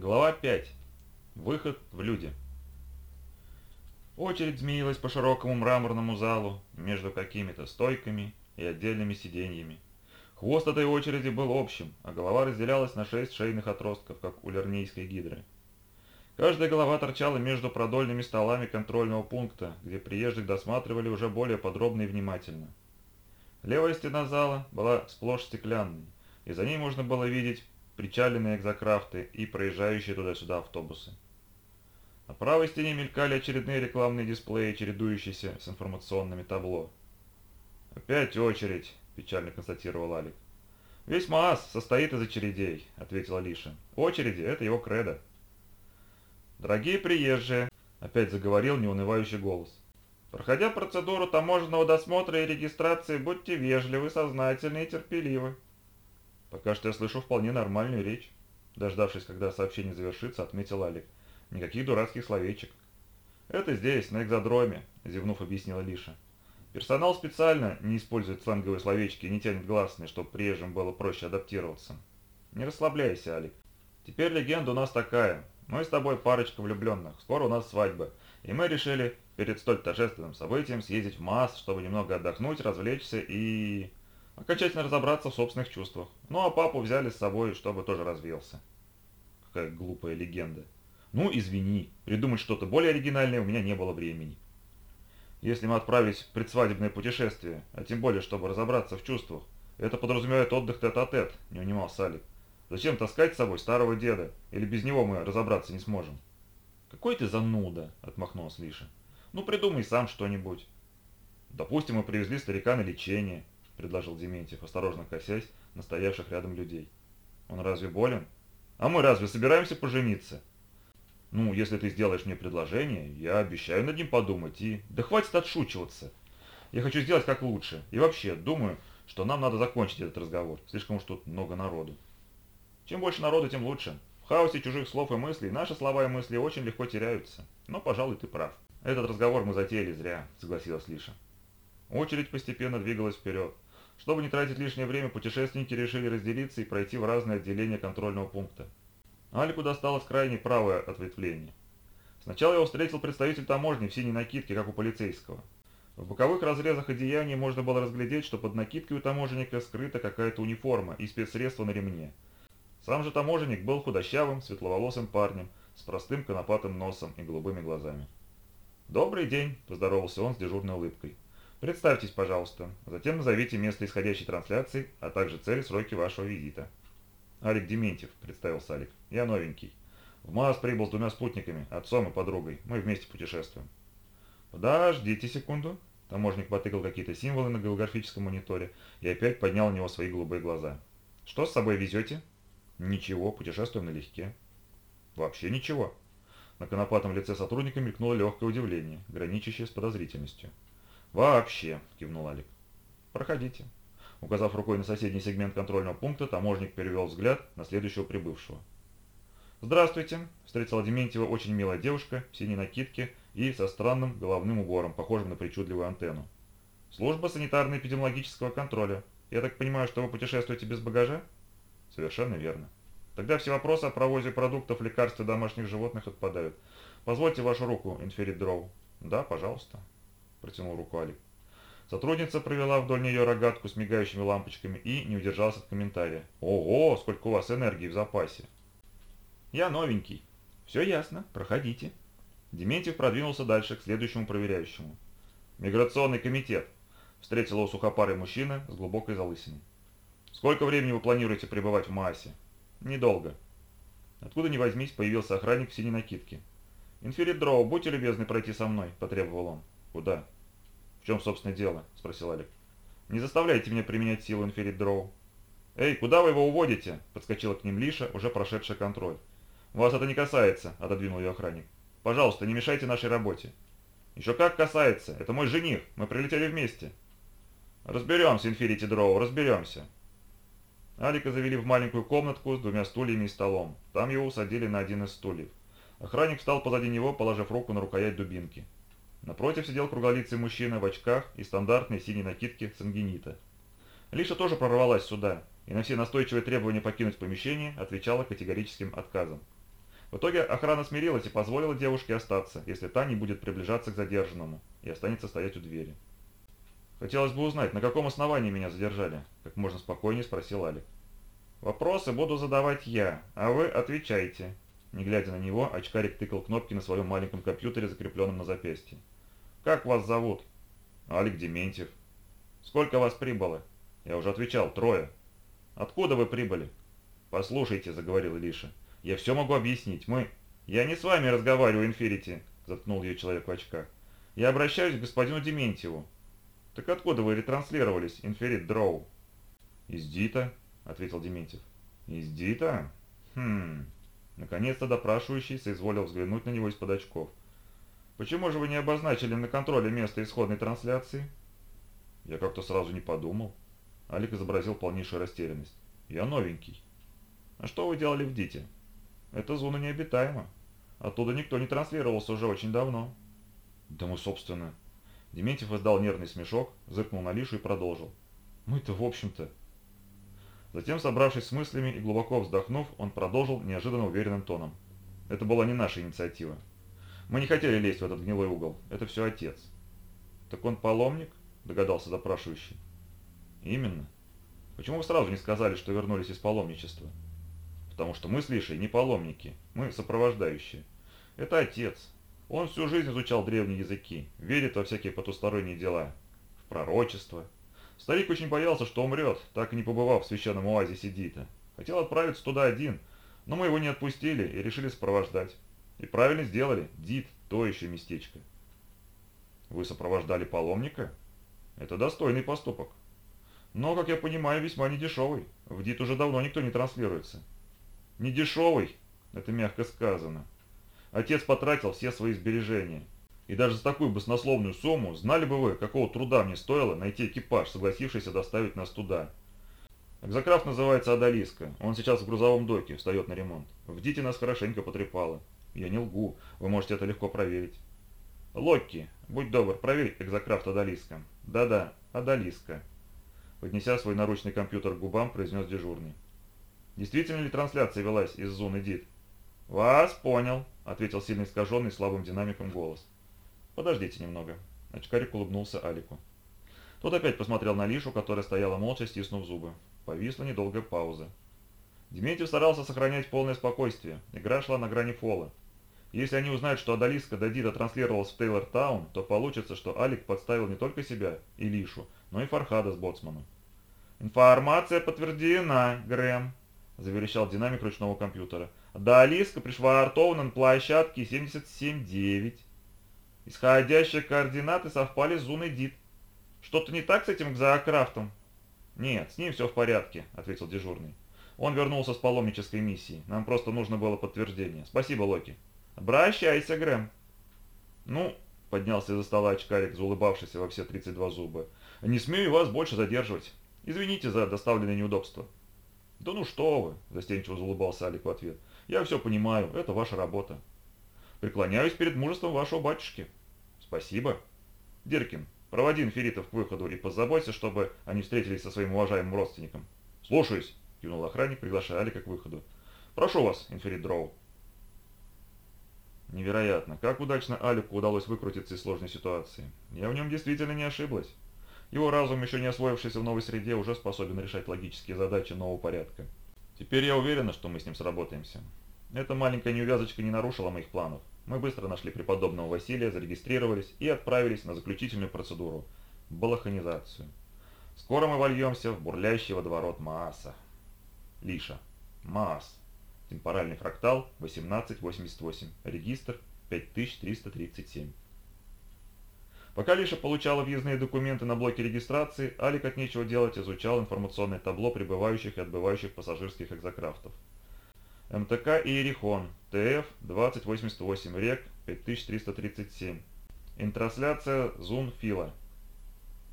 Глава 5. Выход в люди. Очередь змеилась по широкому мраморному залу между какими-то стойками и отдельными сиденьями. Хвост этой очереди был общим, а голова разделялась на шесть шейных отростков, как у лернейской гидры. Каждая голова торчала между продольными столами контрольного пункта, где приезжих досматривали уже более подробно и внимательно. Левая стена зала была сплошь стеклянной, и за ней можно было видеть причаленные экзокрафты и проезжающие туда-сюда автобусы. На правой стене мелькали очередные рекламные дисплеи, чередующиеся с информационными табло. «Опять очередь», – печально констатировал Алик. «Весь МААС состоит из очередей», – ответила Лиша. «Очереди – это его кредо». «Дорогие приезжие», – опять заговорил неунывающий голос. «Проходя процедуру таможенного досмотра и регистрации, будьте вежливы, сознательны и терпеливы. Пока что я слышу вполне нормальную речь. Дождавшись, когда сообщение завершится, отметил Алик. Никаких дурацких словечек. Это здесь, на экзодроме, зевнув, объяснила Лиша. Персонал специально не использует сленговые словечки и не тянет гласные, чтобы приезжим было проще адаптироваться. Не расслабляйся, Алик. Теперь легенда у нас такая. Мы с тобой парочка влюбленных. Скоро у нас свадьба. И мы решили перед столь торжественным событием съездить в МАС, чтобы немного отдохнуть, развлечься и окончательно разобраться в собственных чувствах. Ну а папу взяли с собой, чтобы тоже развеялся. Какая глупая легенда. Ну, извини, придумать что-то более оригинальное у меня не было времени. Если мы отправились в предсвадебное путешествие, а тем более, чтобы разобраться в чувствах, это подразумевает отдых тет-а-тет, -тет, не унимал Салик. Зачем таскать с собой старого деда? Или без него мы разобраться не сможем? Какой ты зануда, отмахнулась Лиша. Ну придумай сам что-нибудь. Допустим, мы привезли старика на лечение, предложил Дементьев, осторожно косясь на стоявших рядом людей. «Он разве болен? А мы разве собираемся пожениться?» «Ну, если ты сделаешь мне предложение, я обещаю над ним подумать и...» «Да хватит отшучиваться! Я хочу сделать как лучше. И вообще, думаю, что нам надо закончить этот разговор. Слишком уж тут много народу». «Чем больше народу, тем лучше. В хаосе чужих слов и мыслей наши слова и мысли очень легко теряются. Но, пожалуй, ты прав. Этот разговор мы затеяли зря», — согласилась Лиша. Очередь постепенно двигалась вперед. Чтобы не тратить лишнее время, путешественники решили разделиться и пройти в разные отделения контрольного пункта. Алику досталось крайне правое ответвление. Сначала его встретил представитель таможни в синей накидке, как у полицейского. В боковых разрезах одеяния можно было разглядеть, что под накидкой у таможенника скрыта какая-то униформа и спецсредства на ремне. Сам же таможенник был худощавым, светловолосым парнем, с простым конопатым носом и голубыми глазами. «Добрый день», – поздоровался он с дежурной улыбкой. Представьтесь, пожалуйста. Затем назовите место исходящей трансляции, а также цель и сроки вашего визита. Алик Дементьев, представился Алик. Я новенький. В МАС прибыл с двумя спутниками, отцом и подругой. Мы вместе путешествуем. Подождите секунду. Таможник потыкал какие-то символы на географическом мониторе и опять поднял на него свои голубые глаза. Что с собой везете? Ничего, путешествуем налегке. Вообще ничего. На конопатом лице сотрудника мелькнуло легкое удивление, граничащее с подозрительностью. «Вообще», – кивнул Алик. «Проходите». Указав рукой на соседний сегмент контрольного пункта, таможник перевел взгляд на следующего прибывшего. «Здравствуйте», – встретила Дементьева очень милая девушка в синей накидке и со странным головным убором, похожим на причудливую антенну. «Служба санитарно-эпидемиологического контроля. Я так понимаю, что вы путешествуете без багажа?» «Совершенно верно. Тогда все вопросы о провозе продуктов, лекарств и домашних животных отпадают. Позвольте вашу руку, Инферит Дроу». «Да, пожалуйста». – протянул руку Алик. Сотрудница провела вдоль нее рогатку с мигающими лампочками и не удержалась от комментария. «Ого, сколько у вас энергии в запасе!» «Я новенький». «Все ясно, проходите». Дементьев продвинулся дальше к следующему проверяющему. «Миграционный комитет», – встретил его сухопарый мужчина с глубокой залысиной. «Сколько времени вы планируете пребывать в Маасе?» «Недолго». Откуда ни возьмись, появился охранник в синей накидке. «Инферит будьте любезны пройти со мной», – потребовал он. «Куда?» «В чем, собственно, дело?» – спросил Олег. «Не заставляйте меня применять силу, Инферит Дроу». «Эй, куда вы его уводите?» – подскочила к ним Лиша, уже прошедшая контроль. «Вас это не касается», – отодвинул ее охранник. «Пожалуйста, не мешайте нашей работе». «Еще как касается. Это мой жених. Мы прилетели вместе». «Разберемся, Инферити Дроу, разберемся». Алика завели в маленькую комнатку с двумя стульями и столом. Там его усадили на один из стульев. Охранник встал позади него, положив руку на рукоять дубинки. Напротив сидел круглолицый мужчина в очках и стандартной синей накидке сангенита. Лиша тоже прорвалась сюда, и на все настойчивые требования покинуть помещение отвечала категорическим отказом. В итоге охрана смирилась и позволила девушке остаться, если та не будет приближаться к задержанному и останется стоять у двери. «Хотелось бы узнать, на каком основании меня задержали?» – как можно спокойнее спросил Алик. «Вопросы буду задавать я, а вы отвечайте». Не глядя на него, очкарик тыкал кнопки на своем маленьком компьютере, закрепленном на запястье. «Как вас зовут?» «Алик Дементьев». «Сколько вас прибыло?» «Я уже отвечал, трое». «Откуда вы прибыли?» «Послушайте», — заговорил Илиша. «Я все могу объяснить. Мы...» «Я не с вами разговариваю, Инфинити», — заткнул ее человек в очках. «Я обращаюсь к господину Дементьеву». «Так откуда вы ретранслировались, Инферит Дроу?» «Из Дита», — ответил Дементьев. «Из Дита? Хм...» Наконец-то допрашивающий соизволил взглянуть на него из-под очков. «Почему же вы не обозначили на контроле место исходной трансляции?» «Я как-то сразу не подумал». Алик изобразил полнейшую растерянность. «Я новенький». «А что вы делали в Дите?» «Эта зона необитаема. Оттуда никто не транслировался уже очень давно». «Да мы, собственно...» Дементьев издал нервный смешок, зыркнул на Лишу и продолжил. «Мы-то, в общем-то...» Затем, собравшись с мыслями и глубоко вздохнув, он продолжил неожиданно уверенным тоном. «Это была не наша инициатива. Мы не хотели лезть в этот гнилой угол. Это все отец». «Так он паломник?» – догадался допрашивающий. «Именно. Почему вы сразу не сказали, что вернулись из паломничества?» «Потому что мы с Лишей не паломники, мы сопровождающие. Это отец. Он всю жизнь изучал древние языки, верит во всякие потусторонние дела, в пророчество. Старик очень боялся, что умрет, так и не побывав в священном оазисе Дита. Хотел отправиться туда один, но мы его не отпустили и решили сопровождать. И правильно сделали, Дит – то еще местечко. Вы сопровождали паломника? Это достойный поступок. Но, как я понимаю, весьма недешевый. В ДИТ уже давно никто не транслируется. Недешевый? Это мягко сказано. Отец потратил все свои сбережения. И даже за такую баснословную сумму знали бы вы, какого труда мне стоило найти экипаж, согласившийся доставить нас туда. Экзокрафт называется Адалиска. Он сейчас в грузовом доке, встает на ремонт. В Дите нас хорошенько потрепало. Я не лгу, вы можете это легко проверить. Локки, будь добр, проверь экзокрафт Адалиска. Да-да, Адалиска. Поднеся свой наручный компьютер к губам, произнес дежурный. Действительно ли трансляция велась из зоны ДИТ? «Вас понял», — ответил сильно искаженный слабым динамиком голос. «Подождите немного». Очкарик улыбнулся Алику. Тот опять посмотрел на Лишу, которая стояла молча, стиснув зубы. Повисла недолгая пауза. Дементьев старался сохранять полное спокойствие. Игра шла на грани фола. Если они узнают, что Адалиска до Дида транслировалась в Тейлор-таун, то получится, что Алик подставил не только себя и Лишу, но и Фархада с боцманом. «Информация подтверждена, Грэм», – заверещал динамик ручного компьютера. «Адалиска пришвартована на площадке 77.9. Исходящие координаты совпали с зоной Дид. Что-то не так с этим Зоокрафтом?» «Нет, с ним все в порядке», – ответил дежурный. «Он вернулся с паломнической миссии. Нам просто нужно было подтверждение. Спасибо, Локи». «Обращайся, Грэм». «Ну», — поднялся из-за стола очкарик, заулыбавшийся во все 32 зуба, — «не смею вас больше задерживать. Извините за доставленное неудобство». «Да ну что вы», — застенчиво заулыбался Алик в ответ, — «я все понимаю, это ваша работа». «Преклоняюсь перед мужеством вашего батюшки». «Спасибо». «Диркин, проводи инферитов к выходу и позаботься, чтобы они встретились со своим уважаемым родственником». «Слушаюсь», — кивнул охранник, приглашая Алика к выходу. «Прошу вас, инферит Дроу». Невероятно, как удачно Алику удалось выкрутиться из сложной ситуации. Я в нем действительно не ошиблась. Его разум, еще не освоившийся в новой среде, уже способен решать логические задачи нового порядка. Теперь я уверена, что мы с ним сработаемся. Эта маленькая неувязочка не нарушила моих планов. Мы быстро нашли преподобного Василия, зарегистрировались и отправились на заключительную процедуру – балаханизацию. Скоро мы вольемся в бурлящий водоворот Мааса. Лиша. Маас. Темпоральный фрактал 1888. Регистр 5337. Пока Лиша получала въездные документы на блоке регистрации, Алик от нечего делать изучал информационное табло прибывающих и отбывающих пассажирских экзокрафтов. МТК Иерихон, ТФ 2088, РЕК 5337. Интрансляция Зун Фила.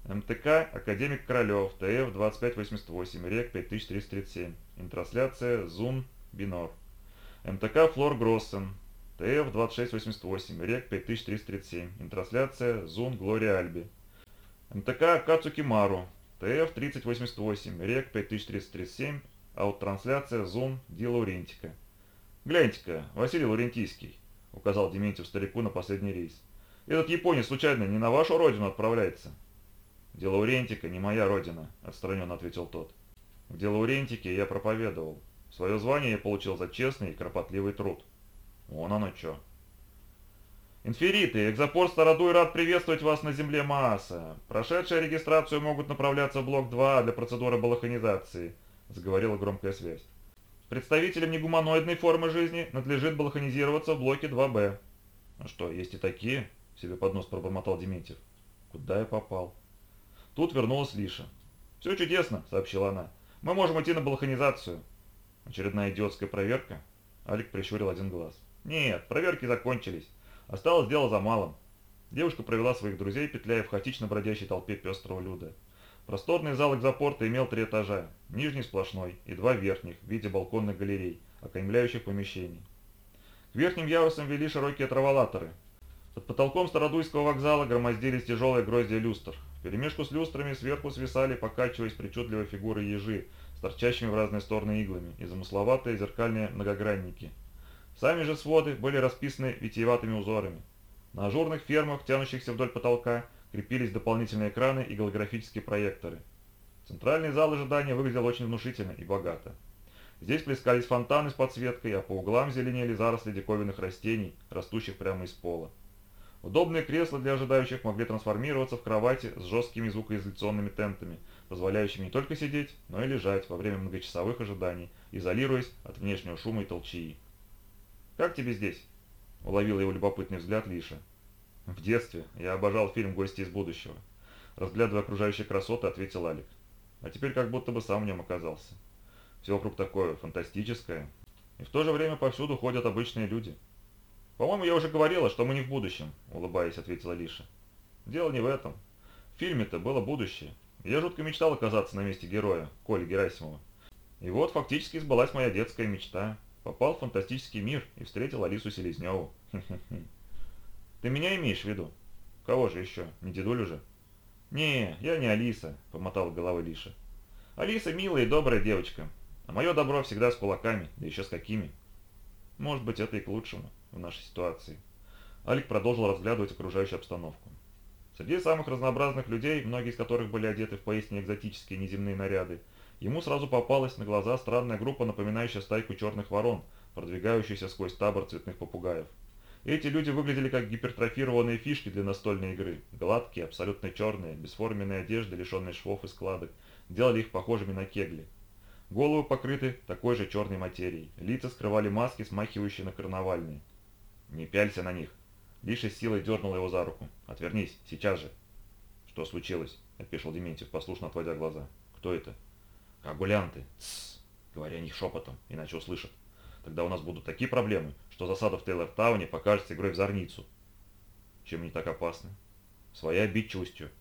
МТК Академик Королев, ТФ 2588, РЕК 5337. Интрансляция Зун Бинор. МТК Флор Гроссен. ТФ 2688. РЕК 5337. Интрансляция Зун Глория Альби. МТК Кацуки Мару. ТФ 3088. РЕК 5337. Ауттрансляция Зун Ди Лаурентика. «Гляньте-ка, Василий Лаврентийский», — указал Дементьев старику на последний рейс. «Этот японец случайно не на вашу родину отправляется?» «Дело Урентика не моя родина», — отстраненно ответил тот. «В дело Урентике я проповедовал. Свое звание я получил за честный и кропотливый труд». «Вон оно чё». «Инфериты, экзопорт Стародуй рад приветствовать вас на земле Мааса. Прошедшие регистрацию могут направляться в блок 2 для процедуры балаханизации», — заговорила громкая связь. «Представителям негуманоидной формы жизни надлежит балаханизироваться в блоке 2Б». «А что, есть и такие?» — себе под нос пробормотал Дементьев. «Куда я попал?» Тут вернулась Лиша. «Все чудесно», — сообщила она. «Мы можем идти на балаханизацию». Очередная идиотская проверка. Алик прищурил один глаз. «Нет, проверки закончились. Осталось дело за малым. Девушка провела своих друзей, петляя в хаотично бродящей толпе пестрого люда. Просторный зал экзопорта имел три этажа, нижний сплошной и два верхних в виде балконных галерей, окаймляющих помещений. К верхним ярусам вели широкие траволаторы. Под потолком Стародуйского вокзала громоздились тяжелые гроздья люстр. В перемешку с люстрами сверху свисали, покачиваясь причудливой фигуры ежи с торчащими в разные стороны иглами и замысловатые зеркальные многогранники – Сами же своды были расписаны витиеватыми узорами. На ажурных фермах, тянущихся вдоль потолка, крепились дополнительные экраны и голографические проекторы. Центральный зал ожидания выглядел очень внушительно и богато. Здесь плескались фонтаны с подсветкой, а по углам зеленели заросли диковинных растений, растущих прямо из пола. Удобные кресла для ожидающих могли трансформироваться в кровати с жесткими звукоизоляционными тентами, позволяющими не только сидеть, но и лежать во время многочасовых ожиданий, изолируясь от внешнего шума и толчии. «Как тебе здесь?» – уловил его любопытный взгляд Лиша. «В детстве я обожал фильм «Гости из будущего». Разглядывая окружающие красоты, ответил Алик. А теперь как будто бы сам в нем оказался. Все вокруг такое фантастическое. И в то же время повсюду ходят обычные люди. «По-моему, я уже говорила, что мы не в будущем», – улыбаясь, ответила Лиша. «Дело не в этом. В фильме-то было будущее. Я жутко мечтал оказаться на месте героя, Коли Герасимова. И вот фактически сбылась моя детская мечта. Попал в фантастический мир и встретил Алису Селезневу. Ты меня имеешь в виду? Кого же еще? Не дедулю же? Не, я не Алиса, помотал головой Лиша. Алиса милая и добрая девочка. А мое добро всегда с кулаками, да еще с какими. Может быть, это и к лучшему в нашей ситуации. Алик продолжил разглядывать окружающую обстановку. Среди самых разнообразных людей, многие из которых были одеты в поистине экзотические неземные наряды, Ему сразу попалась на глаза странная группа, напоминающая стайку черных ворон, продвигающаяся сквозь табор цветных попугаев. Эти люди выглядели как гипертрофированные фишки для настольной игры. Гладкие, абсолютно черные, бесформенные одежды, лишенные швов и складок, делали их похожими на кегли. Головы покрыты такой же черной материей. Лица скрывали маски, смахивающие на карнавальные. «Не пялься на них!» Лиша силой дернула его за руку. «Отвернись, сейчас же!» «Что случилось?» – опешил Дементьев, послушно отводя глаза. «Кто это?» Коагулянты. Тссс. Говоря о них шепотом, иначе услышат. Тогда у нас будут такие проблемы, что засада в Тейлор-тауне покажется игрой в зорницу. Чем они так опасны? Своей обидчивостью.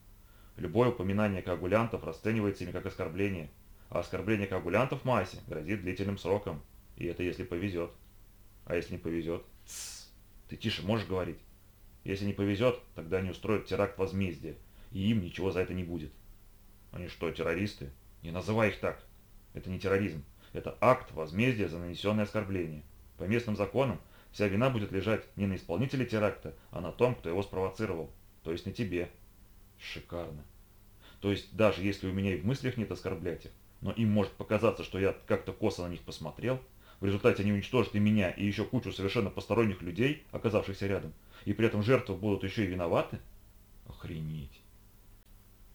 Любое упоминание коагулянтов расценивается ими как оскорбление, а оскорбление коагулянтов в массе грозит длительным сроком, и это если повезет. А если не повезет? Тссс. Ты тише можешь говорить? Если не повезет, тогда они устроят теракт возмездия, и им ничего за это не будет. Они что, террористы? Не называй их так. Это не терроризм. Это акт возмездия за нанесенное оскорбление. По местным законам вся вина будет лежать не на исполнителе теракта, а на том, кто его спровоцировал. То есть на тебе. Шикарно. То есть даже если у меня и в мыслях нет оскорблять их, но им может показаться, что я как-то косо на них посмотрел, в результате они уничтожат и меня, и еще кучу совершенно посторонних людей, оказавшихся рядом, и при этом жертвы будут еще и виноваты? Охренеть.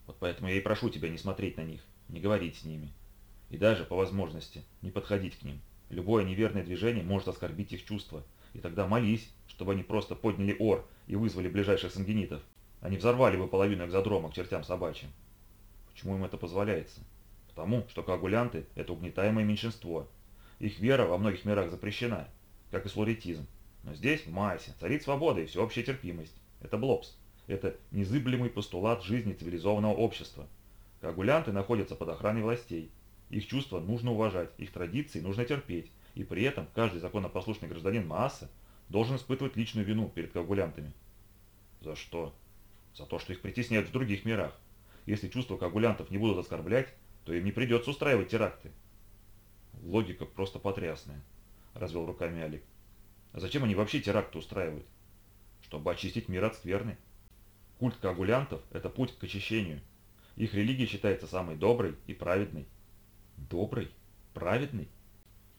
Вот поэтому я и прошу тебя не смотреть на них не говорить с ними. И даже, по возможности, не подходить к ним. Любое неверное движение может оскорбить их чувства. И тогда молись, чтобы они просто подняли ор и вызвали ближайших сангенитов. Они взорвали бы половину экзодрома к чертям собачьим. Почему им это позволяется? Потому, что коагулянты – это угнетаемое меньшинство. Их вера во многих мирах запрещена, как и слуритизм. Но здесь, в Майсе, царит свобода и всеобщая терпимость. Это Блобс. Это незыблемый постулат жизни цивилизованного общества – Коагулянты находятся под охраной властей. Их чувства нужно уважать, их традиции нужно терпеть, и при этом каждый законопослушный гражданин Мааса должен испытывать личную вину перед коагулянтами. За что? За то, что их притесняют в других мирах. Если чувства коагулянтов не будут оскорблять, то им не придется устраивать теракты. Логика просто потрясная. развел руками Алик. А зачем они вообще теракты устраивают? Чтобы очистить мир от скверны. Культ коагулянтов – это путь к очищению. Их религия считается самой доброй и праведной. Добрый? Праведный?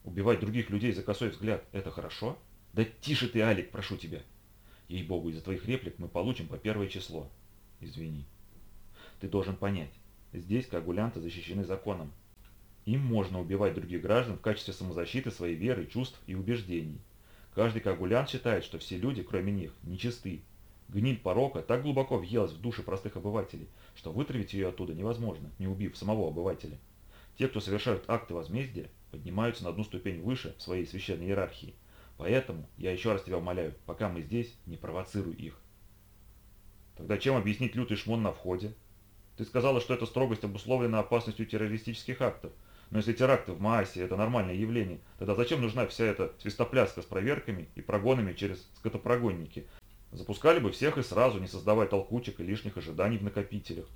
Убивать других людей за косой взгляд – это хорошо? Да тише ты, Алик, прошу тебя. Ей-богу, из-за твоих реплик мы получим по первое число. Извини. Ты должен понять, здесь коагулянты защищены законом. Им можно убивать других граждан в качестве самозащиты своей веры, чувств и убеждений. Каждый коагулянт считает, что все люди, кроме них, нечисты. Гниль порока так глубоко въелась в души простых обывателей, что вытравить ее оттуда невозможно, не убив самого обывателя. Те, кто совершают акты возмездия, поднимаются на одну ступень выше в своей священной иерархии. Поэтому я еще раз тебя умоляю, пока мы здесь, не провоцируй их. Тогда чем объяснить лютый шмон на входе? Ты сказала, что эта строгость обусловлена опасностью террористических актов. Но если теракты в Маасе – это нормальное явление, тогда зачем нужна вся эта свистопляска с проверками и прогонами через скотопрогонники? Запускали бы всех и сразу, не создавая толкучек и лишних ожиданий в накопителях.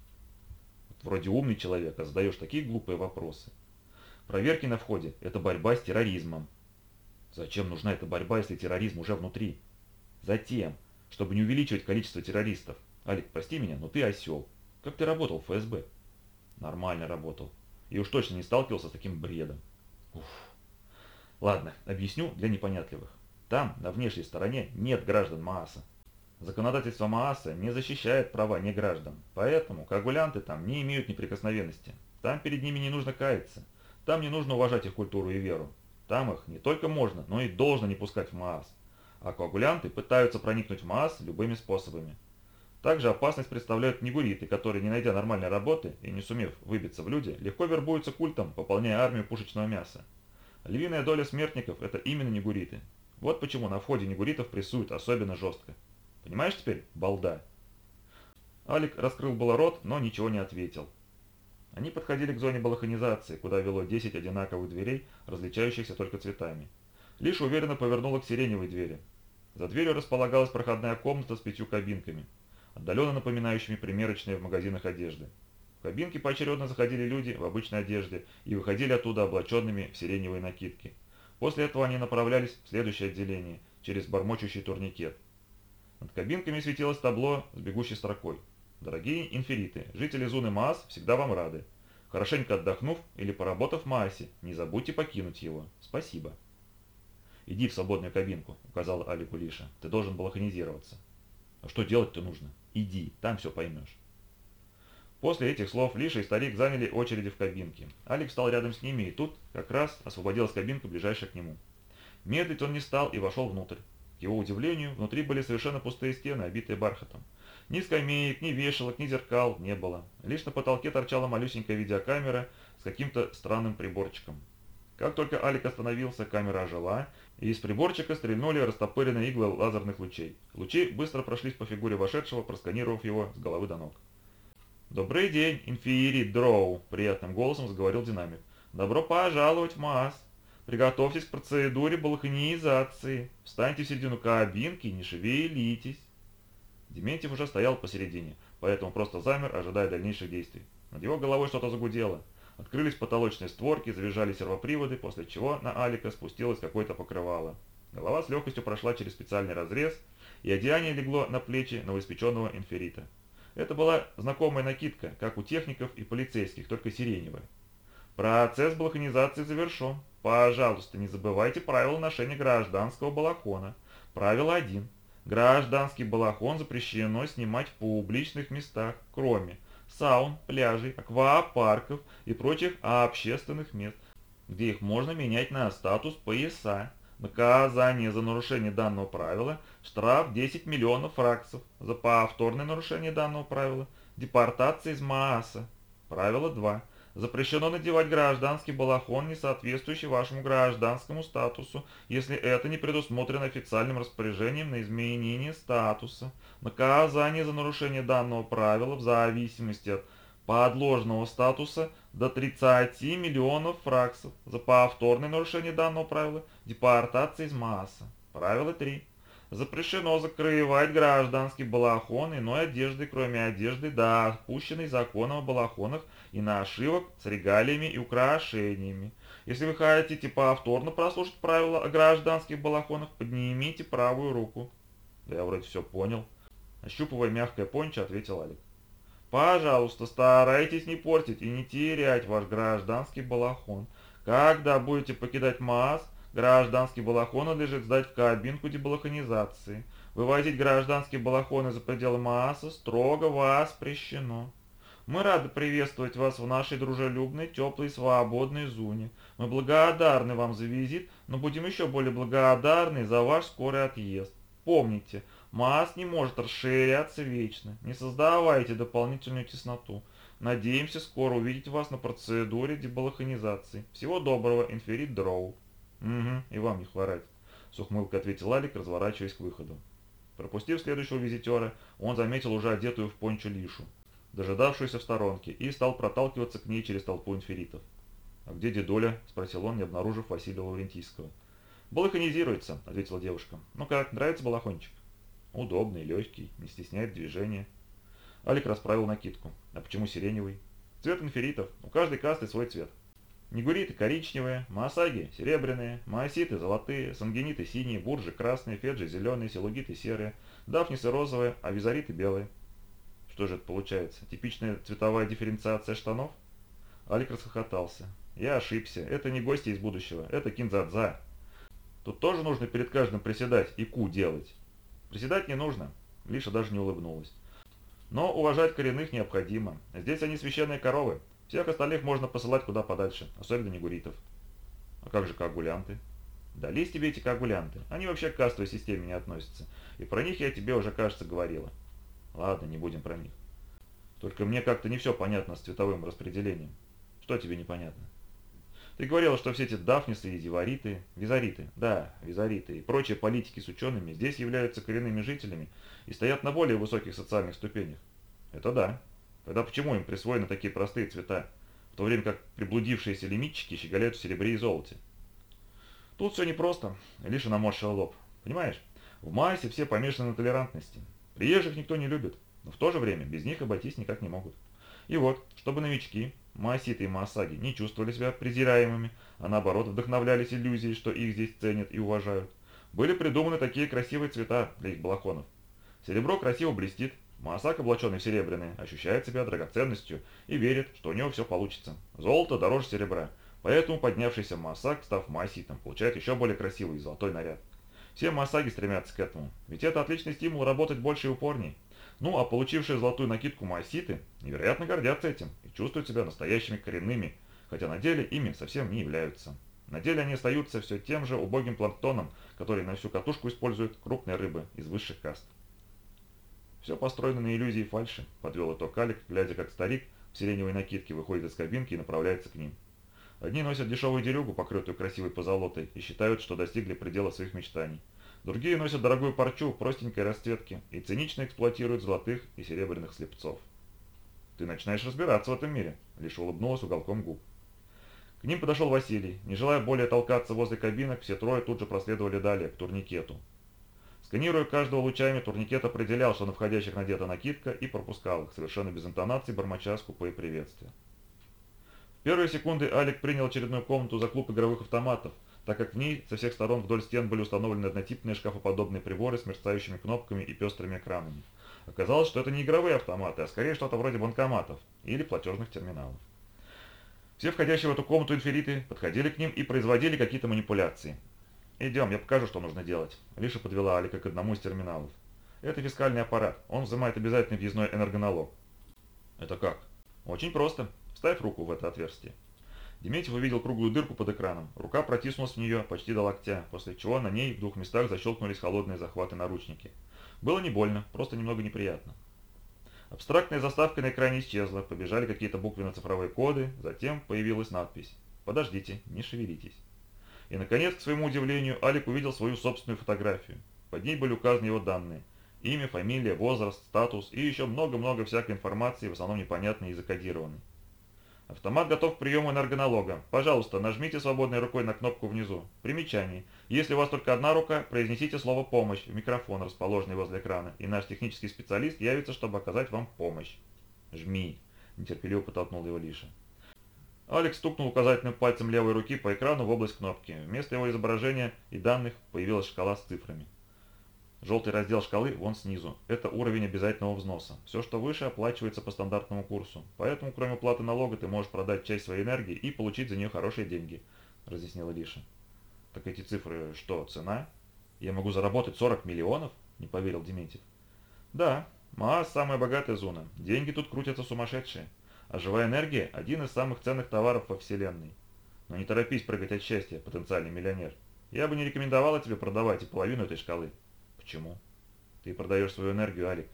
Вроде умный человек, а задаешь такие глупые вопросы. Проверки на входе – это борьба с терроризмом. Зачем нужна эта борьба, если терроризм уже внутри? Затем, чтобы не увеличивать количество террористов. Алик, прости меня, но ты осел. Как ты работал в ФСБ? Нормально работал. И уж точно не сталкивался с таким бредом. Уф. Ладно, объясню для непонятливых. Там, на внешней стороне, нет граждан Мааса. Законодательство Мааса не защищает права неграждан, поэтому коагулянты там не имеют неприкосновенности. Там перед ними не нужно каяться. Там не нужно уважать их культуру и веру. Там их не только можно, но и должно не пускать в Маас. А коагулянты пытаются проникнуть в Маас любыми способами. Также опасность представляют негуриты, которые, не найдя нормальной работы и не сумев выбиться в люди, легко вербуются культом, пополняя армию пушечного мяса. Львиная доля смертников – это именно негуриты. Вот почему на входе негуритов прессуют особенно жестко. Понимаешь теперь, балда? Алик раскрыл было рот, но ничего не ответил. Они подходили к зоне балаханизации, куда вело 10 одинаковых дверей, различающихся только цветами. Лишь уверенно повернула к сиреневой двери. За дверью располагалась проходная комната с пятью кабинками – отдаленно напоминающими примерочные в магазинах одежды. В кабинки поочередно заходили люди в обычной одежде и выходили оттуда облаченными в сиреневые накидки. После этого они направлялись в следующее отделение, через бормочущий турникет. Над кабинками светилось табло с бегущей строкой. Дорогие инфериты, жители Зуны Маас всегда вам рады. Хорошенько отдохнув или поработав в Маасе, не забудьте покинуть его. Спасибо. «Иди в свободную кабинку», — указал Алику Лиша. «Ты должен балахонизироваться». «А что делать-то нужно?» Иди, там все поймешь. После этих слов Лиша и старик заняли очереди в кабинке. Алекс встал рядом с ними, и тут как раз освободилась кабинка, ближайшая к нему. Медлить он не стал и вошел внутрь. К его удивлению, внутри были совершенно пустые стены, обитые бархатом. Ни скамеек, ни вешалок, ни зеркал не было. Лишь на потолке торчала малюсенькая видеокамера с каким-то странным приборчиком. Как только Алик остановился, камера ожила, и из приборчика стрельнули растопыренные иглы лазерных лучей. Лучи быстро прошлись по фигуре вошедшего, просканировав его с головы до ног. «Добрый день, Инфири Дроу!» – приятным голосом заговорил динамик. «Добро пожаловать в МААС! Приготовьтесь к процедуре балконизации. Встаньте в середину кабинки и не шевелитесь!» Дементьев уже стоял посередине, поэтому просто замер, ожидая дальнейших действий. Над его головой что-то загудело – Открылись потолочные створки, завизжали сервоприводы, после чего на Алика спустилось какое-то покрывало. Голова с легкостью прошла через специальный разрез, и одеяние легло на плечи новоиспеченного инферита. Это была знакомая накидка, как у техников и полицейских, только сиреневая. Процесс балахонизации завершен. Пожалуйста, не забывайте правила ношения гражданского балахона. Правило 1. Гражданский балахон запрещено снимать в публичных местах, кроме саун, пляжей, аквапарков и прочих общественных мест, где их можно менять на статус пояса. Наказание за нарушение данного правила – штраф 10 миллионов фраксов. За повторное нарушение данного правила – депортация из МААСа. Правило 2. Запрещено надевать гражданский балахон, не соответствующий вашему гражданскому статусу, если это не предусмотрено официальным распоряжением на изменение статуса. Наказание за нарушение данного правила в зависимости от подложного статуса до 30 миллионов фраксов. За повторное нарушение данного правила депортация из масса. Правило 3. Запрещено закрывать гражданский балахон иной одежды, кроме одежды, да, отпущенной законом о балахонах и на ошибок с регалиями и украшениями. Если вы хотите повторно прослушать правила о гражданских балахонах, поднимите правую руку. Да я вроде все понял. Ощупывая мягкое пончо, ответил Алик. Пожалуйста, старайтесь не портить и не терять ваш гражданский балахон. Когда будете покидать МААС, гражданский балахон надлежит сдать в кабинку дебалахонизации. Вывозить гражданские балахоны за пределы МААСа строго воспрещено. Мы рады приветствовать вас в нашей дружелюбной, теплой, свободной зоне. Мы благодарны вам за визит, но будем еще более благодарны за ваш скорый отъезд. Помните, МААС не может расширяться вечно. Не создавайте дополнительную тесноту. Надеемся скоро увидеть вас на процедуре дебалахонизации. Всего доброго, инферит Дроу. Угу, и вам не хворать, с ухмылкой ответил Алик, разворачиваясь к выходу. Пропустив следующего визитера, он заметил уже одетую в пончо Лишу, дожидавшуюся в сторонке, и стал проталкиваться к ней через толпу инферитов. «А где дедуля?» – спросил он, не обнаружив Василия Лаврентийского. «Балахонизируется», – ответила девушка. «Ну как, нравится балахончик?» «Удобный, легкий, не стесняет движения». Алик расправил накидку. «А почему сиреневый?» «Цвет инферитов. У каждой касты свой цвет». Нигуриты коричневые, маасаги серебряные, маоситы золотые, сангениты синие, буржи красные, феджи зеленые, силугиты серые, дафнисы розовые, а визариты белые. Что же это получается? Типичная цветовая дифференциация штанов? Алик расхохотался. Я ошибся. Это не гости из будущего. Это кинзадза. Тут тоже нужно перед каждым приседать и ку делать. Приседать не нужно. Лиша даже не улыбнулась. Но уважать коренных необходимо. Здесь они священные коровы. Всех остальных можно посылать куда подальше, особенно негуритов. А как же коагулянты? Дались тебе эти коагулянты. Они вообще к кастовой системе не относятся. И про них я тебе уже, кажется, говорила. Ладно, не будем про них. Только мне как-то не все понятно с цветовым распределением. Что тебе непонятно? Ты говорила, что все эти дафнисы и дивариты, визариты, да, визариты и прочие политики с учеными здесь являются коренными жителями и стоят на более высоких социальных ступенях. Это да. Тогда почему им присвоены такие простые цвета, в то время как приблудившиеся лимитчики щеголяют в серебре и золоте? Тут все непросто, лишь наморщил лоб. Понимаешь, в Майсе все помешаны на толерантности. Приезжих никто не любит, но в то же время без них обойтись никак не могут. И вот, чтобы новички, маоситы и маосаги, не чувствовали себя презираемыми, а наоборот вдохновлялись иллюзией, что их здесь ценят и уважают, были придуманы такие красивые цвета для их балахонов. Серебро красиво блестит, Маасак, облаченный в серебряное, ощущает себя драгоценностью и верит, что у него все получится. Золото дороже серебра, поэтому поднявшийся Маасак, став мааситом, получает еще более красивый золотой наряд. Все маасаги стремятся к этому, ведь это отличный стимул работать больше и упорней. Ну, а получившие золотую накидку мааситы невероятно гордятся этим и чувствуют себя настоящими коренными, хотя на деле ими совсем не являются. На деле они остаются все тем же убогим планктоном, который на всю катушку используют крупные рыбы из высших каст. Все построено на иллюзии фальши, подвел итог Алик, глядя, как старик в сиреневой накидке выходит из кабинки и направляется к ним. Одни носят дешевую дерюгу, покрытую красивой позолотой, и считают, что достигли предела своих мечтаний. Другие носят дорогую парчу простенькой расцветки и цинично эксплуатируют золотых и серебряных слепцов. «Ты начинаешь разбираться в этом мире», — лишь улыбнулась уголком губ. К ним подошел Василий. Не желая более толкаться возле кабинок, все трое тут же проследовали далее, к турникету. Сканируя каждого лучами, турникет определял, что на входящих надета накидка, и пропускал их, совершенно без интонации, бормоча скупые приветствия. В первые секунды Алик принял очередную комнату за клуб игровых автоматов, так как в ней со всех сторон вдоль стен были установлены однотипные шкафоподобные приборы с мерцающими кнопками и пестрыми экранами. Оказалось, что это не игровые автоматы, а скорее что-то вроде банкоматов или платежных терминалов. Все входящие в эту комнату инфериты подходили к ним и производили какие-то манипуляции. «Идем, я покажу, что нужно делать». Лиша подвела Алика к одному из терминалов. «Это фискальный аппарат. Он взимает обязательный въездной энергоналог». «Это как?» «Очень просто. Вставь руку в это отверстие». Деметьев увидел круглую дырку под экраном. Рука протиснулась в нее почти до локтя, после чего на ней в двух местах защелкнулись холодные захваты наручники. Было не больно, просто немного неприятно. Абстрактная заставка на экране исчезла, побежали какие-то буквенно-цифровые коды, затем появилась надпись «Подождите, не шевелитесь». И, наконец, к своему удивлению, Алик увидел свою собственную фотографию. Под ней были указаны его данные. Имя, фамилия, возраст, статус и еще много-много всякой информации, в основном непонятной и закодированной. Автомат готов к приему энергоналога. Пожалуйста, нажмите свободной рукой на кнопку внизу. Примечание. Если у вас только одна рука, произнесите слово «помощь» в микрофон, расположенный возле экрана, и наш технический специалист явится, чтобы оказать вам помощь. «Жми», – нетерпеливо подтолкнул его Лиша. Алекс стукнул указательным пальцем левой руки по экрану в область кнопки. Вместо его изображения и данных появилась шкала с цифрами. Желтый раздел шкалы вон снизу. Это уровень обязательного взноса. Все, что выше, оплачивается по стандартному курсу. Поэтому, кроме уплаты налога, ты можешь продать часть своей энергии и получить за нее хорошие деньги, разъяснила Лиша. Так эти цифры что, цена? Я могу заработать 40 миллионов? Не поверил Дементьев. Да, МААС самая богатая зона. Деньги тут крутятся сумасшедшие. А живая энергия – один из самых ценных товаров во Вселенной. Но не торопись прыгать от счастья, потенциальный миллионер. Я бы не рекомендовала тебе продавать и половину этой шкалы. Почему? Ты продаешь свою энергию, Алик.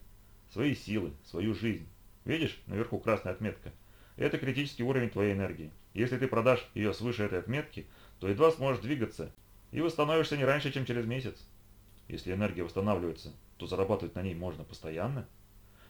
Свои силы, свою жизнь. Видишь, наверху красная отметка. Это критический уровень твоей энергии. Если ты продашь ее свыше этой отметки, то едва сможешь двигаться и восстановишься не раньше, чем через месяц. Если энергия восстанавливается, то зарабатывать на ней можно постоянно.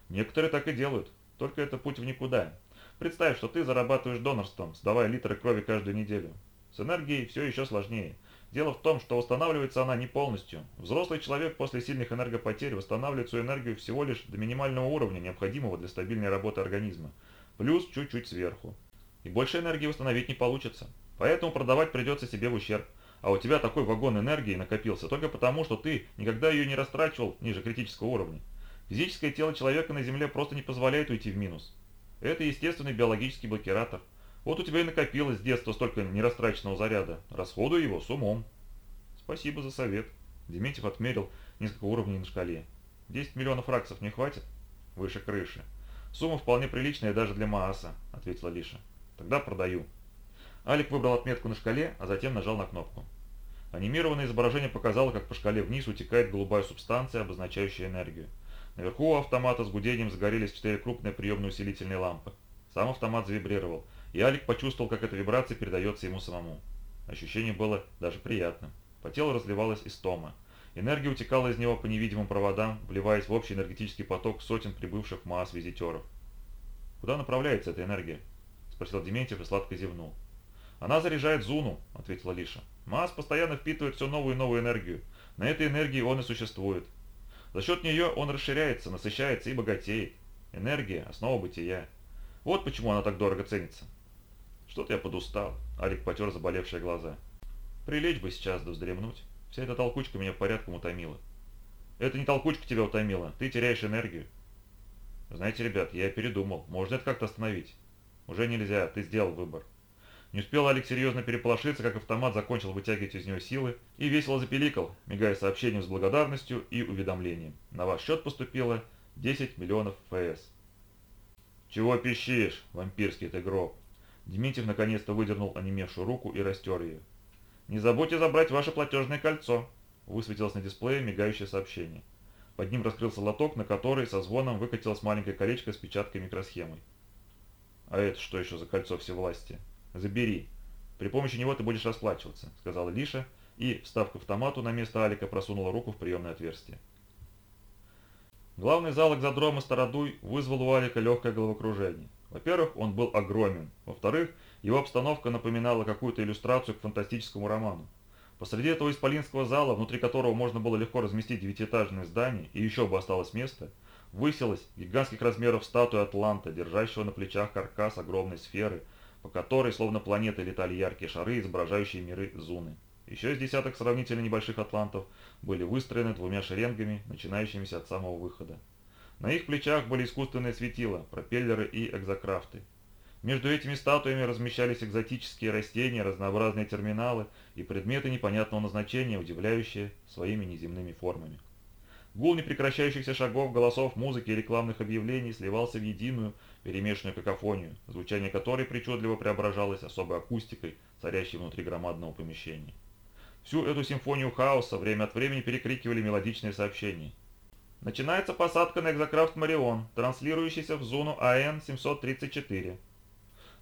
Некоторые так и делают, только это путь в никуда. Представь, что ты зарабатываешь донорством, сдавая литры крови каждую неделю. С энергией все еще сложнее. Дело в том, что восстанавливается она не полностью. Взрослый человек после сильных энергопотерь восстанавливает свою энергию всего лишь до минимального уровня, необходимого для стабильной работы организма, плюс чуть-чуть сверху. И больше энергии восстановить не получится. Поэтому продавать придется себе в ущерб. А у тебя такой вагон энергии накопился только потому, что ты никогда ее не растрачивал ниже критического уровня. Физическое тело человека на Земле просто не позволяет уйти в минус. Это естественный биологический блокиратор. Вот у тебя и накопилось с детства столько нерастраченного заряда. Расходуй его с умом. Спасибо за совет. Дементьев отмерил несколько уровней на шкале. 10 миллионов раксов не хватит? Выше крыши. Сумма вполне приличная даже для Мааса, ответила Лиша. Тогда продаю. Алик выбрал отметку на шкале, а затем нажал на кнопку. Анимированное изображение показало, как по шкале вниз утекает голубая субстанция, обозначающая энергию. Наверху у автомата с гудением загорелись четыре крупные приемные усилительные лампы. Сам автомат завибрировал, и Алик почувствовал, как эта вибрация передается ему самому. Ощущение было даже приятным. По телу разливалась истома. Энергия утекала из него по невидимым проводам, вливаясь в общий энергетический поток сотен прибывших масс визитеров. «Куда направляется эта энергия?» – спросил Дементьев и сладко зевнул. «Она заряжает Зуну», – ответила Лиша. «Масс постоянно впитывает все новую и новую энергию. На этой энергии он и существует. За счет нее он расширяется, насыщается и богатеет. Энергия – основа бытия. Вот почему она так дорого ценится. Что-то я подустал. Алик потер заболевшие глаза. Прилечь бы сейчас да вздремнуть. Вся эта толкучка меня порядком утомила. Это не толкучка тебя утомила, ты теряешь энергию. Знаете, ребят, я передумал. Можно это как-то остановить? Уже нельзя, ты сделал выбор. Не успел Алекс серьезно переполошиться, как автомат закончил вытягивать из него силы и весело запеликал, мигая сообщением с благодарностью и уведомлением. На ваш счет поступило 10 миллионов ФС. «Чего пищишь, вампирский ты гроб?» Дементьев наконец-то выдернул онемевшую руку и растер ее. «Не забудьте забрать ваше платежное кольцо», высветилось на дисплее мигающее сообщение. Под ним раскрылся лоток, на который со звоном выкатилось маленькое колечко с печаткой микросхемой. «А это что еще за кольцо всевластия?» «Забери. При помощи него ты будешь расплачиваться», — сказала Лиша и, встав к автомату на место Алика, просунула руку в приемное отверстие. Главный зал экзодрома Стародуй вызвал у Алика легкое головокружение. Во-первых, он был огромен. Во-вторых, его обстановка напоминала какую-то иллюстрацию к фантастическому роману. Посреди этого исполинского зала, внутри которого можно было легко разместить девятиэтажное здание, и еще бы осталось место, высилась гигантских размеров статуя Атланта, держащего на плечах каркас огромной сферы, по которой, словно планеты, летали яркие шары, изображающие миры Зуны. Еще из десяток сравнительно небольших атлантов были выстроены двумя шеренгами, начинающимися от самого выхода. На их плечах были искусственные светила, пропеллеры и экзокрафты. Между этими статуями размещались экзотические растения, разнообразные терминалы и предметы непонятного назначения, удивляющие своими неземными формами. Гул непрекращающихся шагов, голосов, музыки и рекламных объявлений сливался в единую, перемешанную какофонию, звучание которой причудливо преображалось особой акустикой, царящей внутри громадного помещения. Всю эту симфонию хаоса время от времени перекрикивали мелодичные сообщения. Начинается посадка на экзокрафт Марион, транслирующийся в зону АН-734.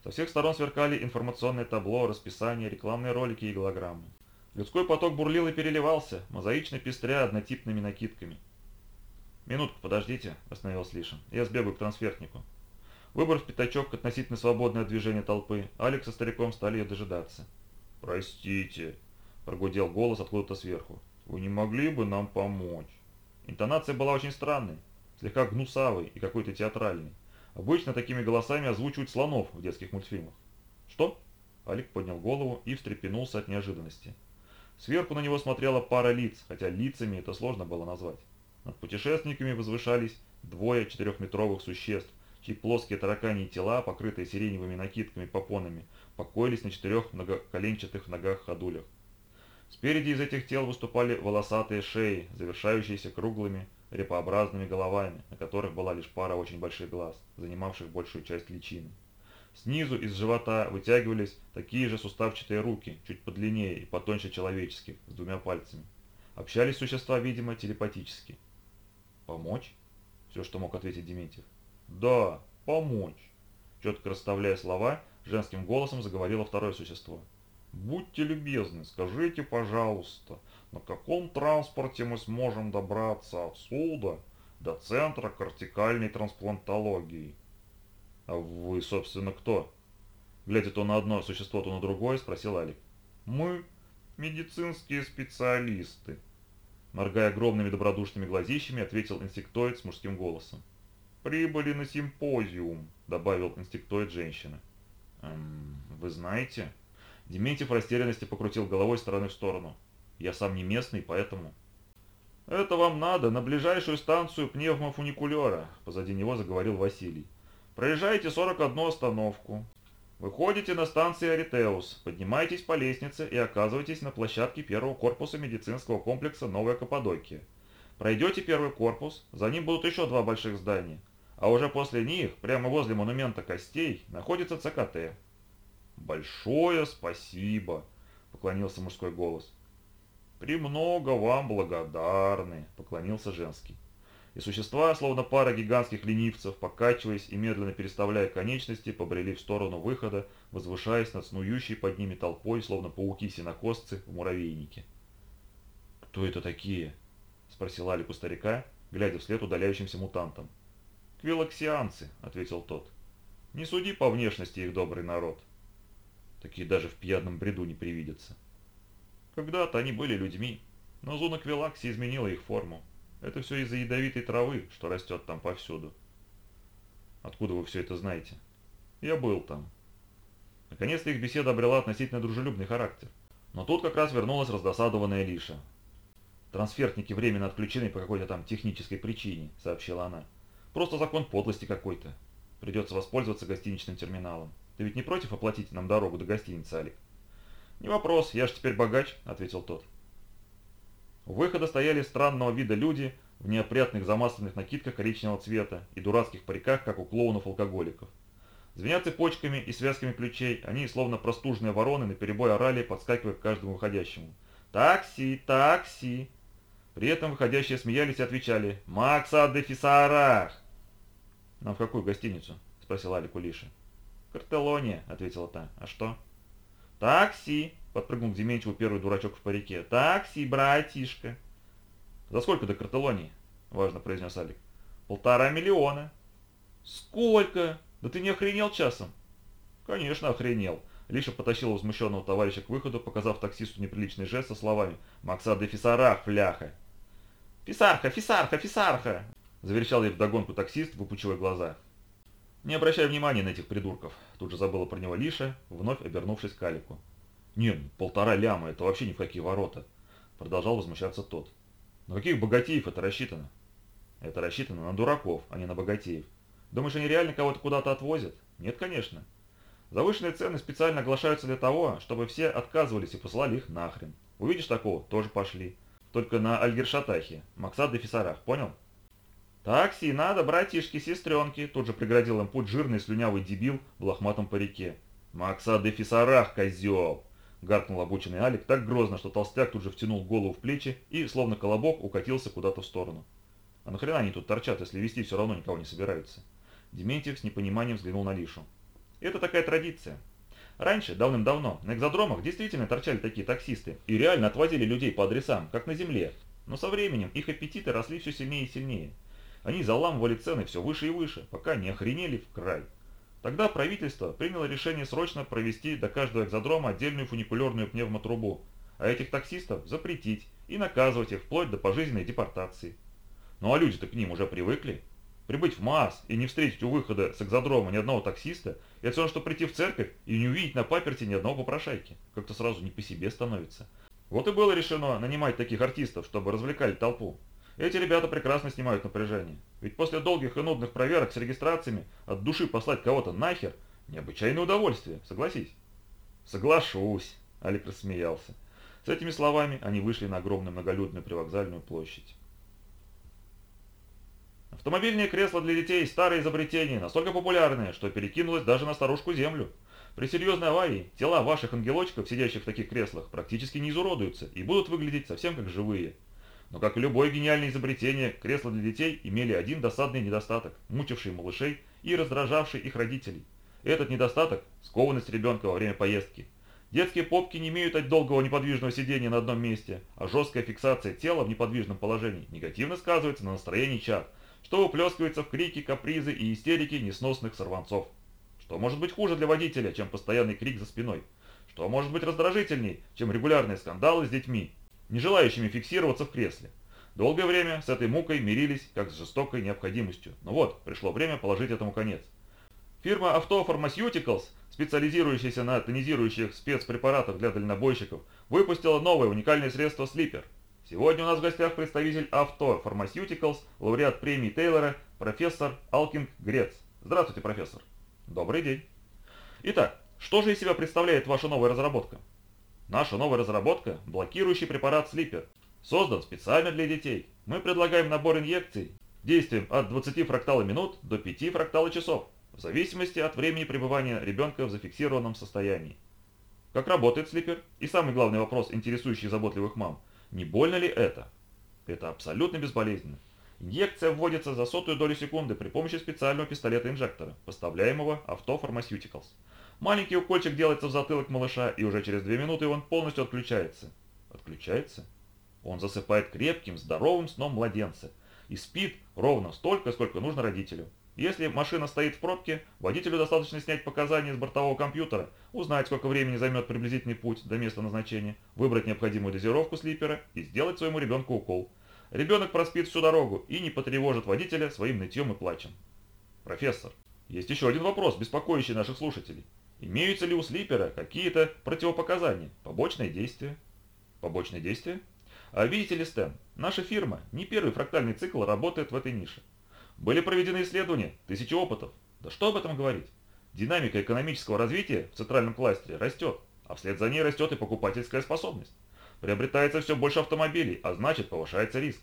Со всех сторон сверкали информационные табло, расписания, рекламные ролики и голограммы. Людской поток бурлил и переливался, мозаично пестря однотипными накидками. «Минутку, подождите», – остановился Лишин. «Я сбегаю к трансфертнику». Выбрав пятачок относительно свободное движение толпы, Алекс со стариком стали ее дожидаться. «Простите», — прогудел голос откуда-то сверху. «Вы не могли бы нам помочь?» Интонация была очень странной, слегка гнусавой и какой-то театральной. Обычно такими голосами озвучивают слонов в детских мультфильмах. «Что?» Алик поднял голову и встрепенулся от неожиданности. Сверху на него смотрела пара лиц, хотя лицами это сложно было назвать. Над путешественниками возвышались двое четырехметровых существ, чьи плоские тараканьи тела, покрытые сиреневыми накидками-попонами, покоились на четырех многоколенчатых ногах-ходулях. Спереди из этих тел выступали волосатые шеи, завершающиеся круглыми репообразными головами, на которых была лишь пара очень больших глаз, занимавших большую часть личины. Снизу из живота вытягивались такие же суставчатые руки, чуть подлиннее и потоньше человеческих, с двумя пальцами. Общались существа, видимо, телепатически. «Помочь?» – все, что мог ответить Дементьев. «Да, помочь!» Четко расставляя слова, женским голосом заговорило второе существо. «Будьте любезны, скажите, пожалуйста, на каком транспорте мы сможем добраться отсюда до центра кортикальной трансплантологии?» «А вы, собственно, кто?» Глядя то на одно существо, то на другое, спросил Алик. «Мы медицинские специалисты», моргая огромными добродушными глазищами, ответил инсектоид с мужским голосом. «Прибыли на симпозиум», — добавил инстинктоид женщины. «Эм, вы знаете?» Дементьев в растерянности покрутил головой стороны в сторону. «Я сам не местный, поэтому...» «Это вам надо, на ближайшую станцию пневмофуникулера», — позади него заговорил Василий. «Проезжаете 41 остановку. Выходите на станции Аритеус, поднимаетесь по лестнице и оказываетесь на площадке первого корпуса медицинского комплекса Новая Каппадокия. Пройдете первый корпус, за ним будут еще два больших здания а уже после них, прямо возле монумента костей, находится ЦКТ. «Большое спасибо!» – поклонился мужской голос. «Премного вам благодарны!» – поклонился женский. И существа, словно пара гигантских ленивцев, покачиваясь и медленно переставляя конечности, побрели в сторону выхода, возвышаясь над снующей под ними толпой, словно пауки-синокосцы в муравейнике. «Кто это такие?» – спросил Алик у старика, глядя вслед удаляющимся мутантам. «Квилоксианцы», — ответил тот. «Не суди по внешности их добрый народ. Такие даже в пьяном бреду не привидятся. Когда-то они были людьми, но зона Квилакси изменила их форму. Это все из-за ядовитой травы, что растет там повсюду. Откуда вы все это знаете? Я был там. Наконец-то их беседа обрела относительно дружелюбный характер. Но тут как раз вернулась раздосадованная Лиша. «Трансфертники временно отключены по какой-то там технической причине», — сообщила она. Просто закон подлости какой-то. Придется воспользоваться гостиничным терминалом. Ты ведь не против оплатить нам дорогу до гостиницы, Алик? Не вопрос, я же теперь богач, ответил тот. У выхода стояли странного вида люди в неопрятных замасленных накидках коричневого цвета и дурацких париках, как у клоунов-алкоголиков. Звеня цепочками и связками ключей, они, словно простужные вороны, на перебой орали, подскакивая к каждому выходящему. «Такси! Такси!» При этом выходящие смеялись и отвечали «Макса де Фисарах!» «Нам в какую гостиницу?» – спросил Алик у Лиши. «Картелония», – ответила та. «А что?» «Такси!» – подпрыгнул к Дементьеву первый дурачок в парике. «Такси, братишка!» «За сколько до Картелонии?» – важно произнес Алик. «Полтора миллиона». «Сколько? Да ты не охренел часом?» «Конечно, охренел. Лиша потащила возмущенного товарища к выходу, показав таксисту неприличный жест со словами «Макса де Фисарах, фляха!» «Фисарха, фисарха, фисарха!» – заверещал ей вдогонку таксист, выпучивая глаза. «Не обращай внимания на этих придурков», – тут же забыла про него Лиша, вновь обернувшись к Алику. «Не, ну, полтора ляма – это вообще ни в какие ворота», – продолжал возмущаться тот. «На каких богатеев это рассчитано?» «Это рассчитано на дураков, а не на богатеев. Думаешь, они реально кого-то куда-то отвозят? Нет, конечно. Завышенные цены специально оглашаются для того, чтобы все отказывались и посылали их нахрен. Увидишь такого, тоже пошли. Только на Альгершатахе, Максат де Фисарах, понял? «Такси, надо, братишки, сестренки!» Тут же преградил им путь жирный слюнявый дебил в лохматом парике. «Максат де Фисарах, козел!» Гаркнул обученный Алик так грозно, что толстяк тут же втянул голову в плечи и, словно колобок, укатился куда-то в сторону. «А нахрена они тут торчат, если вести все равно никого не собираются?» Дементьев с непониманием взглянул на Лишу. Это такая традиция. Раньше, давным-давно, на экзодромах действительно торчали такие таксисты и реально отвозили людей по адресам, как на земле. Но со временем их аппетиты росли все сильнее и сильнее. Они заламывали цены все выше и выше, пока не охренели в край. Тогда правительство приняло решение срочно провести до каждого экзодрома отдельную фуникулерную пневмотрубу, а этих таксистов запретить и наказывать их вплоть до пожизненной депортации. Ну а люди-то к ним уже привыкли. Прибыть в МААС и не встретить у выхода с экзодрома ни одного таксиста, это все равно, что прийти в церковь и не увидеть на паперте ни одного попрошайки. Как-то сразу не по себе становится. Вот и было решено нанимать таких артистов, чтобы развлекали толпу. Эти ребята прекрасно снимают напряжение. Ведь после долгих и нудных проверок с регистрациями от души послать кого-то нахер – необычайное удовольствие, согласись? Соглашусь, Алик рассмеялся. С этими словами они вышли на огромную многолюдную привокзальную площадь. Автомобильные кресла для детей – старое изобретение, настолько популярное, что перекинулось даже на старушку Землю. При серьезной аварии тела ваших ангелочков, сидящих в таких креслах, практически не изуродуются и будут выглядеть совсем как живые. Но как и любое гениальное изобретение, кресла для детей имели один досадный недостаток, мучивший малышей и раздражавший их родителей. Этот недостаток – скованность ребенка во время поездки. Детские попки не имеют от долгого неподвижного сидения на одном месте, а жесткая фиксация тела в неподвижном положении негативно сказывается на настроении чад, что уплескивается в крики, капризы и истерики несносных сорванцов. Что может быть хуже для водителя, чем постоянный крик за спиной? Что может быть раздражительней, чем регулярные скандалы с детьми, не желающими фиксироваться в кресле? Долгое время с этой мукой мирились, как с жестокой необходимостью. Но вот, пришло время положить этому конец. Фирма Auto Pharmaceuticals, специализирующаяся на тонизирующих спецпрепаратах для дальнобойщиков, выпустила новое уникальное средство Sleeper. Сегодня у нас в гостях представитель Auto Pharmaceuticals, лауреат премии Тейлора, профессор Алкинг Грец. Здравствуйте, профессор. Добрый день. Итак, что же из себя представляет ваша новая разработка? Наша новая разработка – блокирующий препарат Sleeper. Создан специально для детей. Мы предлагаем набор инъекций действием от 20 фрактала минут до 5 фрактала часов, в зависимости от времени пребывания ребенка в зафиксированном состоянии. Как работает Sleeper? И самый главный вопрос, интересующий заботливых мам – не больно ли это? Это абсолютно безболезненно. Инъекция вводится за сотую долю секунды при помощи специального пистолета-инжектора, поставляемого Auto Pharmaceuticals. Маленький укольчик делается в затылок малыша, и уже через две минуты он полностью отключается. Отключается? Он засыпает крепким, здоровым сном младенца и спит ровно столько, сколько нужно родителю. Если машина стоит в пробке, водителю достаточно снять показания с бортового компьютера, узнать, сколько времени займет приблизительный путь до места назначения, выбрать необходимую дозировку слипера и сделать своему ребенку укол. Ребенок проспит всю дорогу и не потревожит водителя своим нытьем и плачем. Профессор, есть еще один вопрос, беспокоящий наших слушателей. Имеются ли у слипера какие-то противопоказания, побочные действия? Побочные действия? А видите ли, Стэн, наша фирма, не первый фрактальный цикл работает в этой нише. Были проведены исследования, тысячи опытов. Да что об этом говорить? Динамика экономического развития в центральном кластере растет, а вслед за ней растет и покупательская способность. Приобретается все больше автомобилей, а значит повышается риск.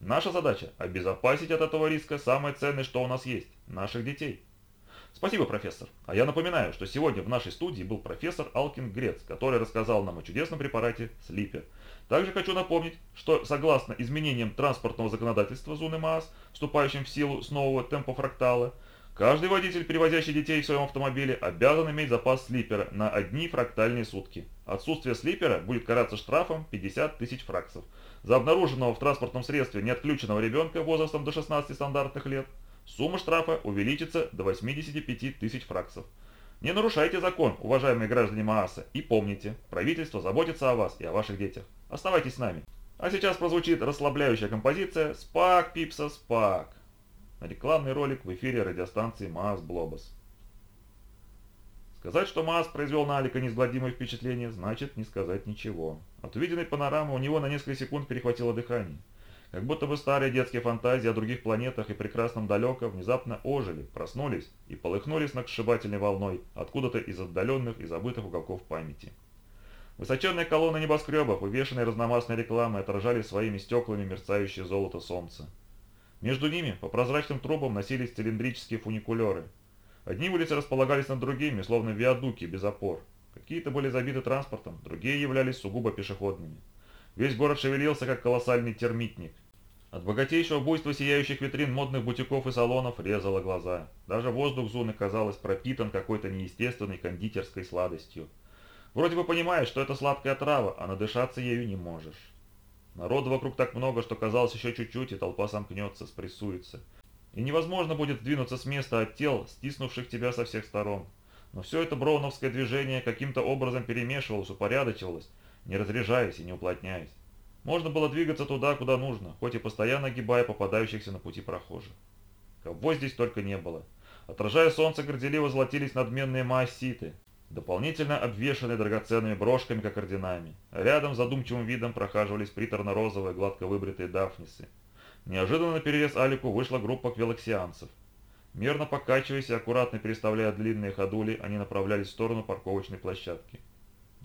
Наша задача – обезопасить от этого риска самое ценное, что у нас есть – наших детей. Спасибо, профессор. А я напоминаю, что сегодня в нашей студии был профессор Алкин Грец, который рассказал нам о чудесном препарате Слипер. Также хочу напомнить, что согласно изменениям транспортного законодательства зоны МААС, вступающим в силу с нового темпофрактала, Каждый водитель, перевозящий детей в своем автомобиле, обязан иметь запас слипера на одни фрактальные сутки. Отсутствие слипера будет караться штрафом 50 тысяч фраксов. За обнаруженного в транспортном средстве неотключенного ребенка возрастом до 16 стандартных лет сумма штрафа увеличится до 85 тысяч фраксов. Не нарушайте закон, уважаемые граждане Мааса, и помните, правительство заботится о вас и о ваших детях. Оставайтесь с нами. А сейчас прозвучит расслабляющая композиция «Спак, Пипса, Спак» рекламный ролик в эфире радиостанции МААС Блобос. Сказать, что МААС произвел на Алика неизгладимое впечатление, значит не сказать ничего. От увиденной панорамы у него на несколько секунд перехватило дыхание. Как будто бы старые детские фантазии о других планетах и прекрасном далеко внезапно ожили, проснулись и полыхнули с накшибательной волной откуда-то из отдаленных и забытых уголков памяти. Высоченные колонны небоскребов, увешанные разномастной рекламой, отражали своими стеклами мерцающее золото солнца. Между ними по прозрачным трубам носились цилиндрические фуникулеры. Одни улицы располагались над другими, словно виадуки без опор. Какие-то были забиты транспортом, другие являлись сугубо пешеходными. Весь город шевелился, как колоссальный термитник. От богатейшего буйства сияющих витрин модных бутиков и салонов резало глаза. Даже воздух зоны, казалось, пропитан какой-то неестественной кондитерской сладостью. Вроде бы понимаешь, что это сладкая трава, а надышаться ею не можешь. Народу вокруг так много, что казалось еще чуть-чуть, и толпа сомкнется, спрессуется. и невозможно будет сдвинуться с места от тел, стиснувших тебя со всех сторон. Но все это броуновское движение каким-то образом перемешивалось, упорядочивалось, не разряжаясь и не уплотняясь. Можно было двигаться туда, куда нужно, хоть и постоянно огибая попадающихся на пути прохожих. Кого здесь только не было. Отражая солнце, горделиво золотились надменные маоситы, дополнительно обвешанные драгоценными брошками, как орденами. Рядом задумчивым видом прохаживались приторно-розовые, гладко выбритые дафнисы. Неожиданно на перерез Алику вышла группа квелоксианцев. Мерно покачиваясь и аккуратно переставляя длинные ходули, они направлялись в сторону парковочной площадки.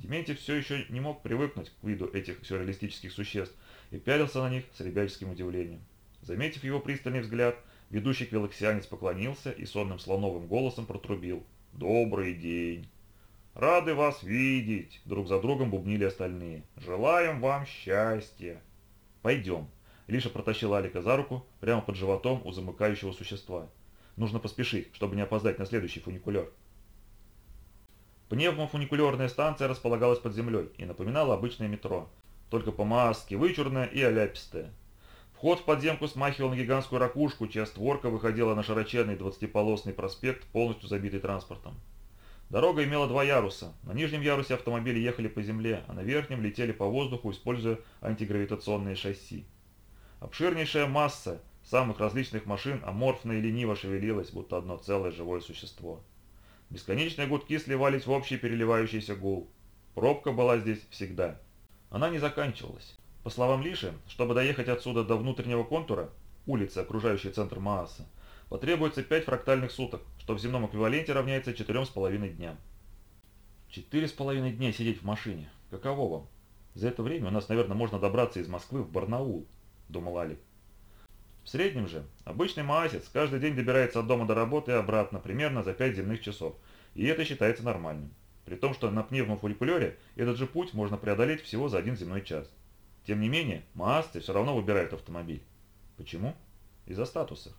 Дементьев все еще не мог привыкнуть к виду этих сюрреалистических существ и пялился на них с ребяческим удивлением. Заметив его пристальный взгляд, ведущий квелоксианец поклонился и сонным слоновым голосом протрубил. «Добрый день!» «Рады вас видеть!» – друг за другом бубнили остальные. «Желаем вам счастья!» «Пойдем!» – Лиша протащила Алика за руку прямо под животом у замыкающего существа. «Нужно поспешить, чтобы не опоздать на следующий фуникулер». Пневмофуникулерная станция располагалась под землей и напоминала обычное метро, только по-маски вычурное и оляпистое. Вход в подземку смахивал на гигантскую ракушку, чья створка выходила на широченный двадцатиполосный проспект, полностью забитый транспортом. Дорога имела два яруса. На нижнем ярусе автомобили ехали по земле, а на верхнем летели по воздуху, используя антигравитационные шасси. Обширнейшая масса самых различных машин аморфно и лениво шевелилась, будто одно целое живое существо. Бесконечные гудки сливались в общий переливающийся гул. Пробка была здесь всегда. Она не заканчивалась. По словам Лиши, чтобы доехать отсюда до внутреннего контура, улицы, окружающей центр Мааса, потребуется 5 фрактальных суток, что в земном эквиваленте равняется 4,5 дням. 4,5 дня сидеть в машине. Каково вам? За это время у нас, наверное, можно добраться из Москвы в Барнаул, думал Алик. В среднем же, обычный маасец каждый день добирается от дома до работы и обратно примерно за 5 земных часов, и это считается нормальным. При том, что на пневмофоликулере этот же путь можно преодолеть всего за один земной час. Тем не менее, маасцы все равно выбирают автомобиль. Почему? Из-за статуса.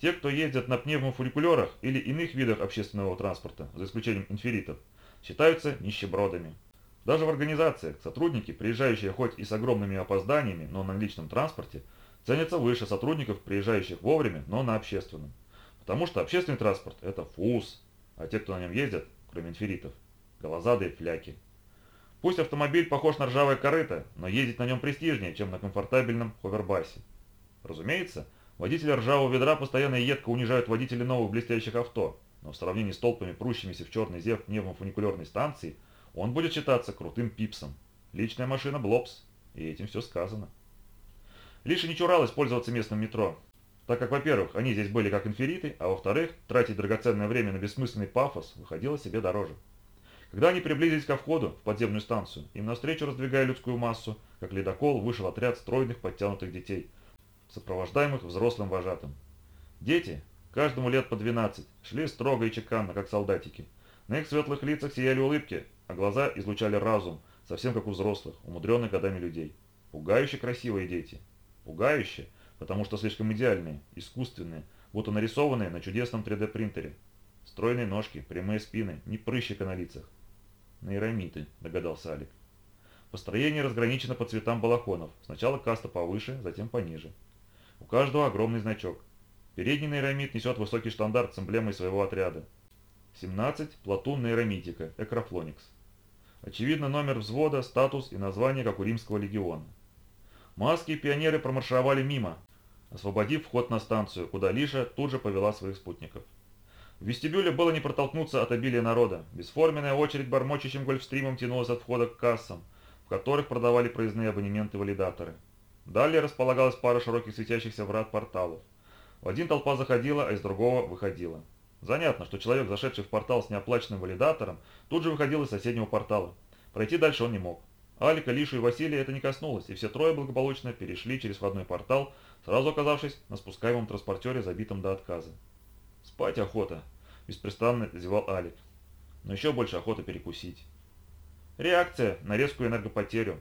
Те, кто ездят на пневмофоликулерах или иных видах общественного транспорта, за исключением инферитов, считаются нищебродами. Даже в организациях сотрудники, приезжающие хоть и с огромными опозданиями, но на личном транспорте, ценятся выше сотрудников, приезжающих вовремя, но на общественном. Потому что общественный транспорт – это фуз, а те, кто на нем ездят, кроме инферитов, голозадые фляки. Пусть автомобиль похож на ржавое корыто, но ездить на нем престижнее, чем на комфортабельном ховербасе. Разумеется, Водители ржавого ведра постоянно и едко унижают водителей новых блестящих авто, но в сравнении с толпами, прущимися в черный зев пневмофуникулерной станции, он будет считаться крутым пипсом. Личная машина Блопс, и этим все сказано. Лиша не чуралась пользоваться местным метро, так как, во-первых, они здесь были как инфериты, а во-вторых, тратить драгоценное время на бессмысленный пафос выходило себе дороже. Когда они приблизились ко входу в подземную станцию, им навстречу раздвигая людскую массу, как ледокол, вышел отряд стройных подтянутых детей – сопровождаемых взрослым вожатым. Дети, каждому лет по 12, шли строго и чеканно, как солдатики. На их светлых лицах сияли улыбки, а глаза излучали разум, совсем как у взрослых, умудренных годами людей. Пугающе красивые дети. Пугающие, потому что слишком идеальные, искусственные, будто нарисованные на чудесном 3D-принтере. Стройные ножки, прямые спины, ни прыщика на лицах. Нейромиты, догадался Алик. Построение разграничено по цветам балахонов. Сначала каста повыше, затем пониже. У каждого огромный значок. Передний нейромит несет высокий штандарт с эмблемой своего отряда. 17. Платун нейромитика, Экрофлоникс. Очевидно, номер взвода, статус и название, как у римского легиона. Маски и пионеры промаршировали мимо, освободив вход на станцию, куда Лиша тут же повела своих спутников. В вестибюле было не протолкнуться от обилия народа. Бесформенная очередь бормочущим гольфстримом тянулась от входа к кассам, в которых продавали проездные абонементы-валидаторы. Далее располагалась пара широких светящихся врат порталов. В один толпа заходила, а из другого выходила. Занятно, что человек, зашедший в портал с неоплаченным валидатором, тут же выходил из соседнего портала. Пройти дальше он не мог. Алика, Лишу и Василия это не коснулось, и все трое благополучно перешли через входной портал, сразу оказавшись на спускаемом транспортере, забитом до отказа. «Спать охота», – беспрестанно зевал Алик. «Но еще больше охота перекусить». Реакция на резкую энергопотерю,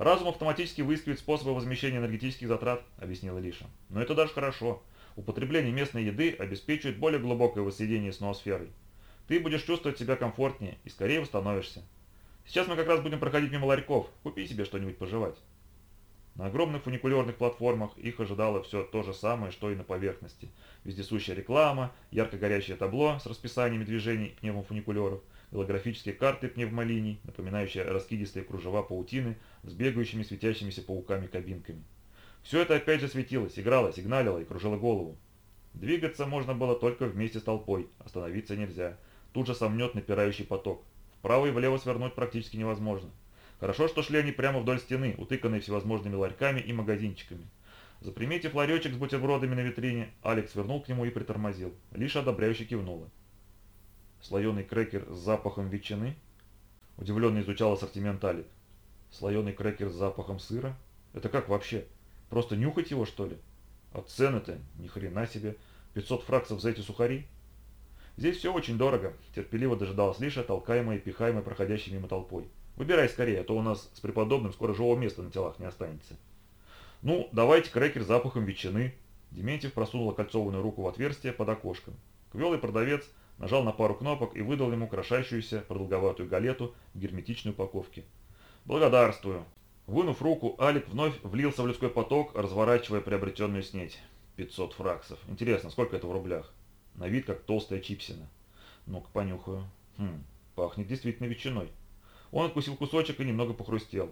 Разум автоматически выискивает способы возмещения энергетических затрат, объяснила Лиша. Но это даже хорошо. Употребление местной еды обеспечивает более глубокое воссоединение с ноосферой. Ты будешь чувствовать себя комфортнее и скорее восстановишься. Сейчас мы как раз будем проходить мимо ларьков. Купи себе что-нибудь пожевать. На огромных фуникулерных платформах их ожидало все то же самое, что и на поверхности. Вездесущая реклама, ярко горящее табло с расписаниями движений пневмофуникулеров, голографические карты пневмолиний, напоминающие раскидистые кружева паутины с бегающими светящимися пауками-кабинками. Все это опять же светилось, играло, сигналило и кружило голову. Двигаться можно было только вместе с толпой, остановиться нельзя. Тут же сомнет напирающий поток. Вправо и влево свернуть практически невозможно. Хорошо, что шли они прямо вдоль стены, утыканные всевозможными ларьками и магазинчиками. Заприметив ларечек с бутербродами на витрине, Алекс вернул к нему и притормозил. Лишь одобряюще кивнула. Слоеный крекер с запахом ветчины? Удивленно изучал ассортимент Алик. Слоеный крекер с запахом сыра? Это как вообще? Просто нюхать его, что ли? А цены-то ни хрена себе. 500 фраксов за эти сухари? Здесь все очень дорого, терпеливо дожидалась Лиша, толкаемая и пихаемая проходящей мимо толпой. Выбирай скорее, а то у нас с преподобным скоро живого места на телах не останется. Ну, давайте крекер с запахом ветчины. Дементьев просунул кольцованную руку в отверстие под окошком. Квелый продавец нажал на пару кнопок и выдал ему крошащуюся продолговатую галету в герметичной упаковке. «Благодарствую!» Вынув руку, Алик вновь влился в людской поток, разворачивая приобретенную снеть. 500 фраксов. Интересно, сколько это в рублях? На вид как толстая чипсина. Ну-ка понюхаю. Хм, пахнет действительно ветчиной. Он откусил кусочек и немного похрустел.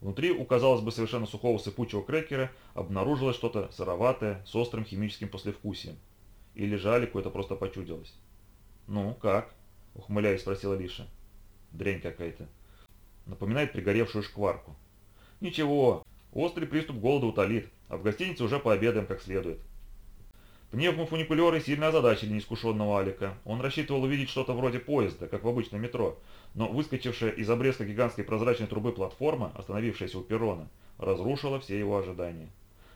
Внутри у, казалось бы, совершенно сухого сыпучего крекера обнаружилось что-то сыроватое, с острым химическим послевкусием. Или же Алику это просто почудилось. «Ну, как?» – ухмыляясь, спросила Лиша. «Дрянь какая-то. Напоминает пригоревшую шкварку». «Ничего, острый приступ голода утолит, а в гостинице уже пообедаем как следует». Пневмофуникулеры сильно озадачили неискушенного Алика. Он рассчитывал увидеть что-то вроде поезда, как в обычном метро, но выскочившая из обрезка гигантской прозрачной трубы платформа, остановившаяся у перрона, разрушила все его ожидания.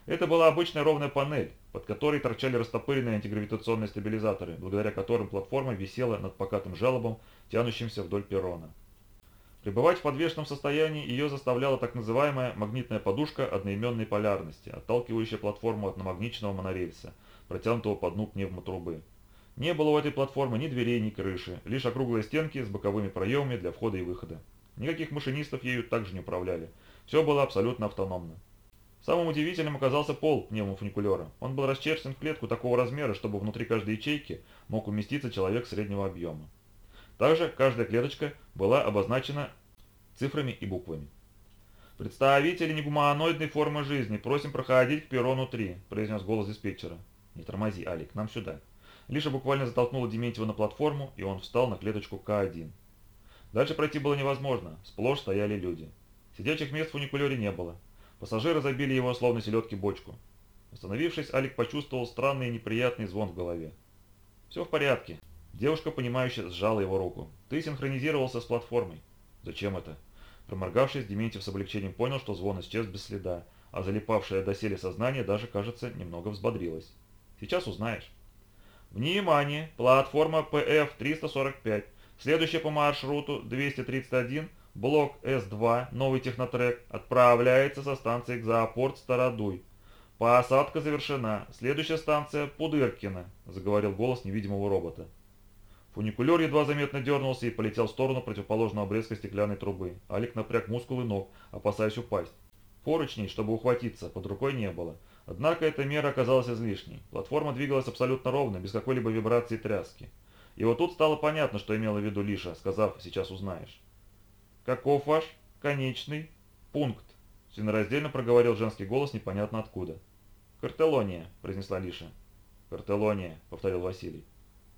Это была обычная ровная панель, под которой торчали растопыренные антигравитационные стабилизаторы, благодаря которым платформа висела над покатым жалобом, тянущимся вдоль перрона. Пребывать в подвешенном состоянии ее заставляла так называемая магнитная подушка одноименной полярности, отталкивающая платформу от намагниченного монорельса – протянутого по дну пневмотрубы. Не было у этой платформы ни дверей, ни крыши, лишь округлые стенки с боковыми проемами для входа и выхода. Никаких машинистов ею также не управляли. Все было абсолютно автономно. Самым удивительным оказался пол пневмофуникулера. Он был расчерчен в клетку такого размера, чтобы внутри каждой ячейки мог уместиться человек среднего объема. Также каждая клеточка была обозначена цифрами и буквами. «Представители негуманоидной формы жизни, просим проходить к перрону 3», – произнес голос диспетчера. «Не тормози, Алик, нам сюда». Лиша буквально затолкнула Дементьева на платформу, и он встал на клеточку К1. Дальше пройти было невозможно, сплошь стояли люди. Сидячих мест в фуникулере не было. Пассажиры забили его, словно селедки, бочку. Остановившись, Алик почувствовал странный и неприятный звон в голове. «Все в порядке». Девушка, понимающе сжала его руку. «Ты синхронизировался с платформой». «Зачем это?» Проморгавшись, Дементьев с облегчением понял, что звон исчез без следа, а залипавшее доселе сознание даже, кажется, немного взбодрилось. Сейчас узнаешь. Внимание! Платформа PF-345. Следующая по маршруту 231, блок С2, новый технотрек, отправляется со станции Экзоопорт Стародуй. Посадка завершена. Следующая станция Пудыркина, заговорил голос невидимого робота. Фуникулер едва заметно дернулся и полетел в сторону противоположного обрезка стеклянной трубы. Алик напряг мускулы ног, опасаясь упасть. Поручней, чтобы ухватиться, под рукой не было. Однако эта мера оказалась излишней. Платформа двигалась абсолютно ровно, без какой-либо вибрации и тряски. И вот тут стало понятно, что имела в виду Лиша, сказав «сейчас узнаешь». «Каков ваш конечный пункт?» Членораздельно проговорил женский голос непонятно откуда. «Картелония», – произнесла Лиша. «Картелония», – повторил Василий.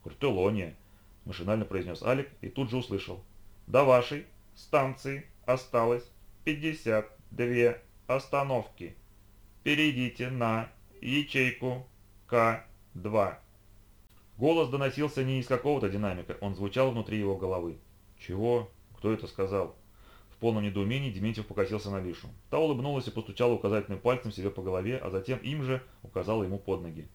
«Картелония», – машинально произнес Алик и тут же услышал. «До вашей станции осталось 52 остановки» перейдите на ячейку К2. Голос доносился не из какого-то динамика, он звучал внутри его головы. «Чего? Кто это сказал?» В полном недоумении Дементьев покосился на Лишу. Та улыбнулась и постучала указательным пальцем себе по голове, а затем им же указала ему под ноги.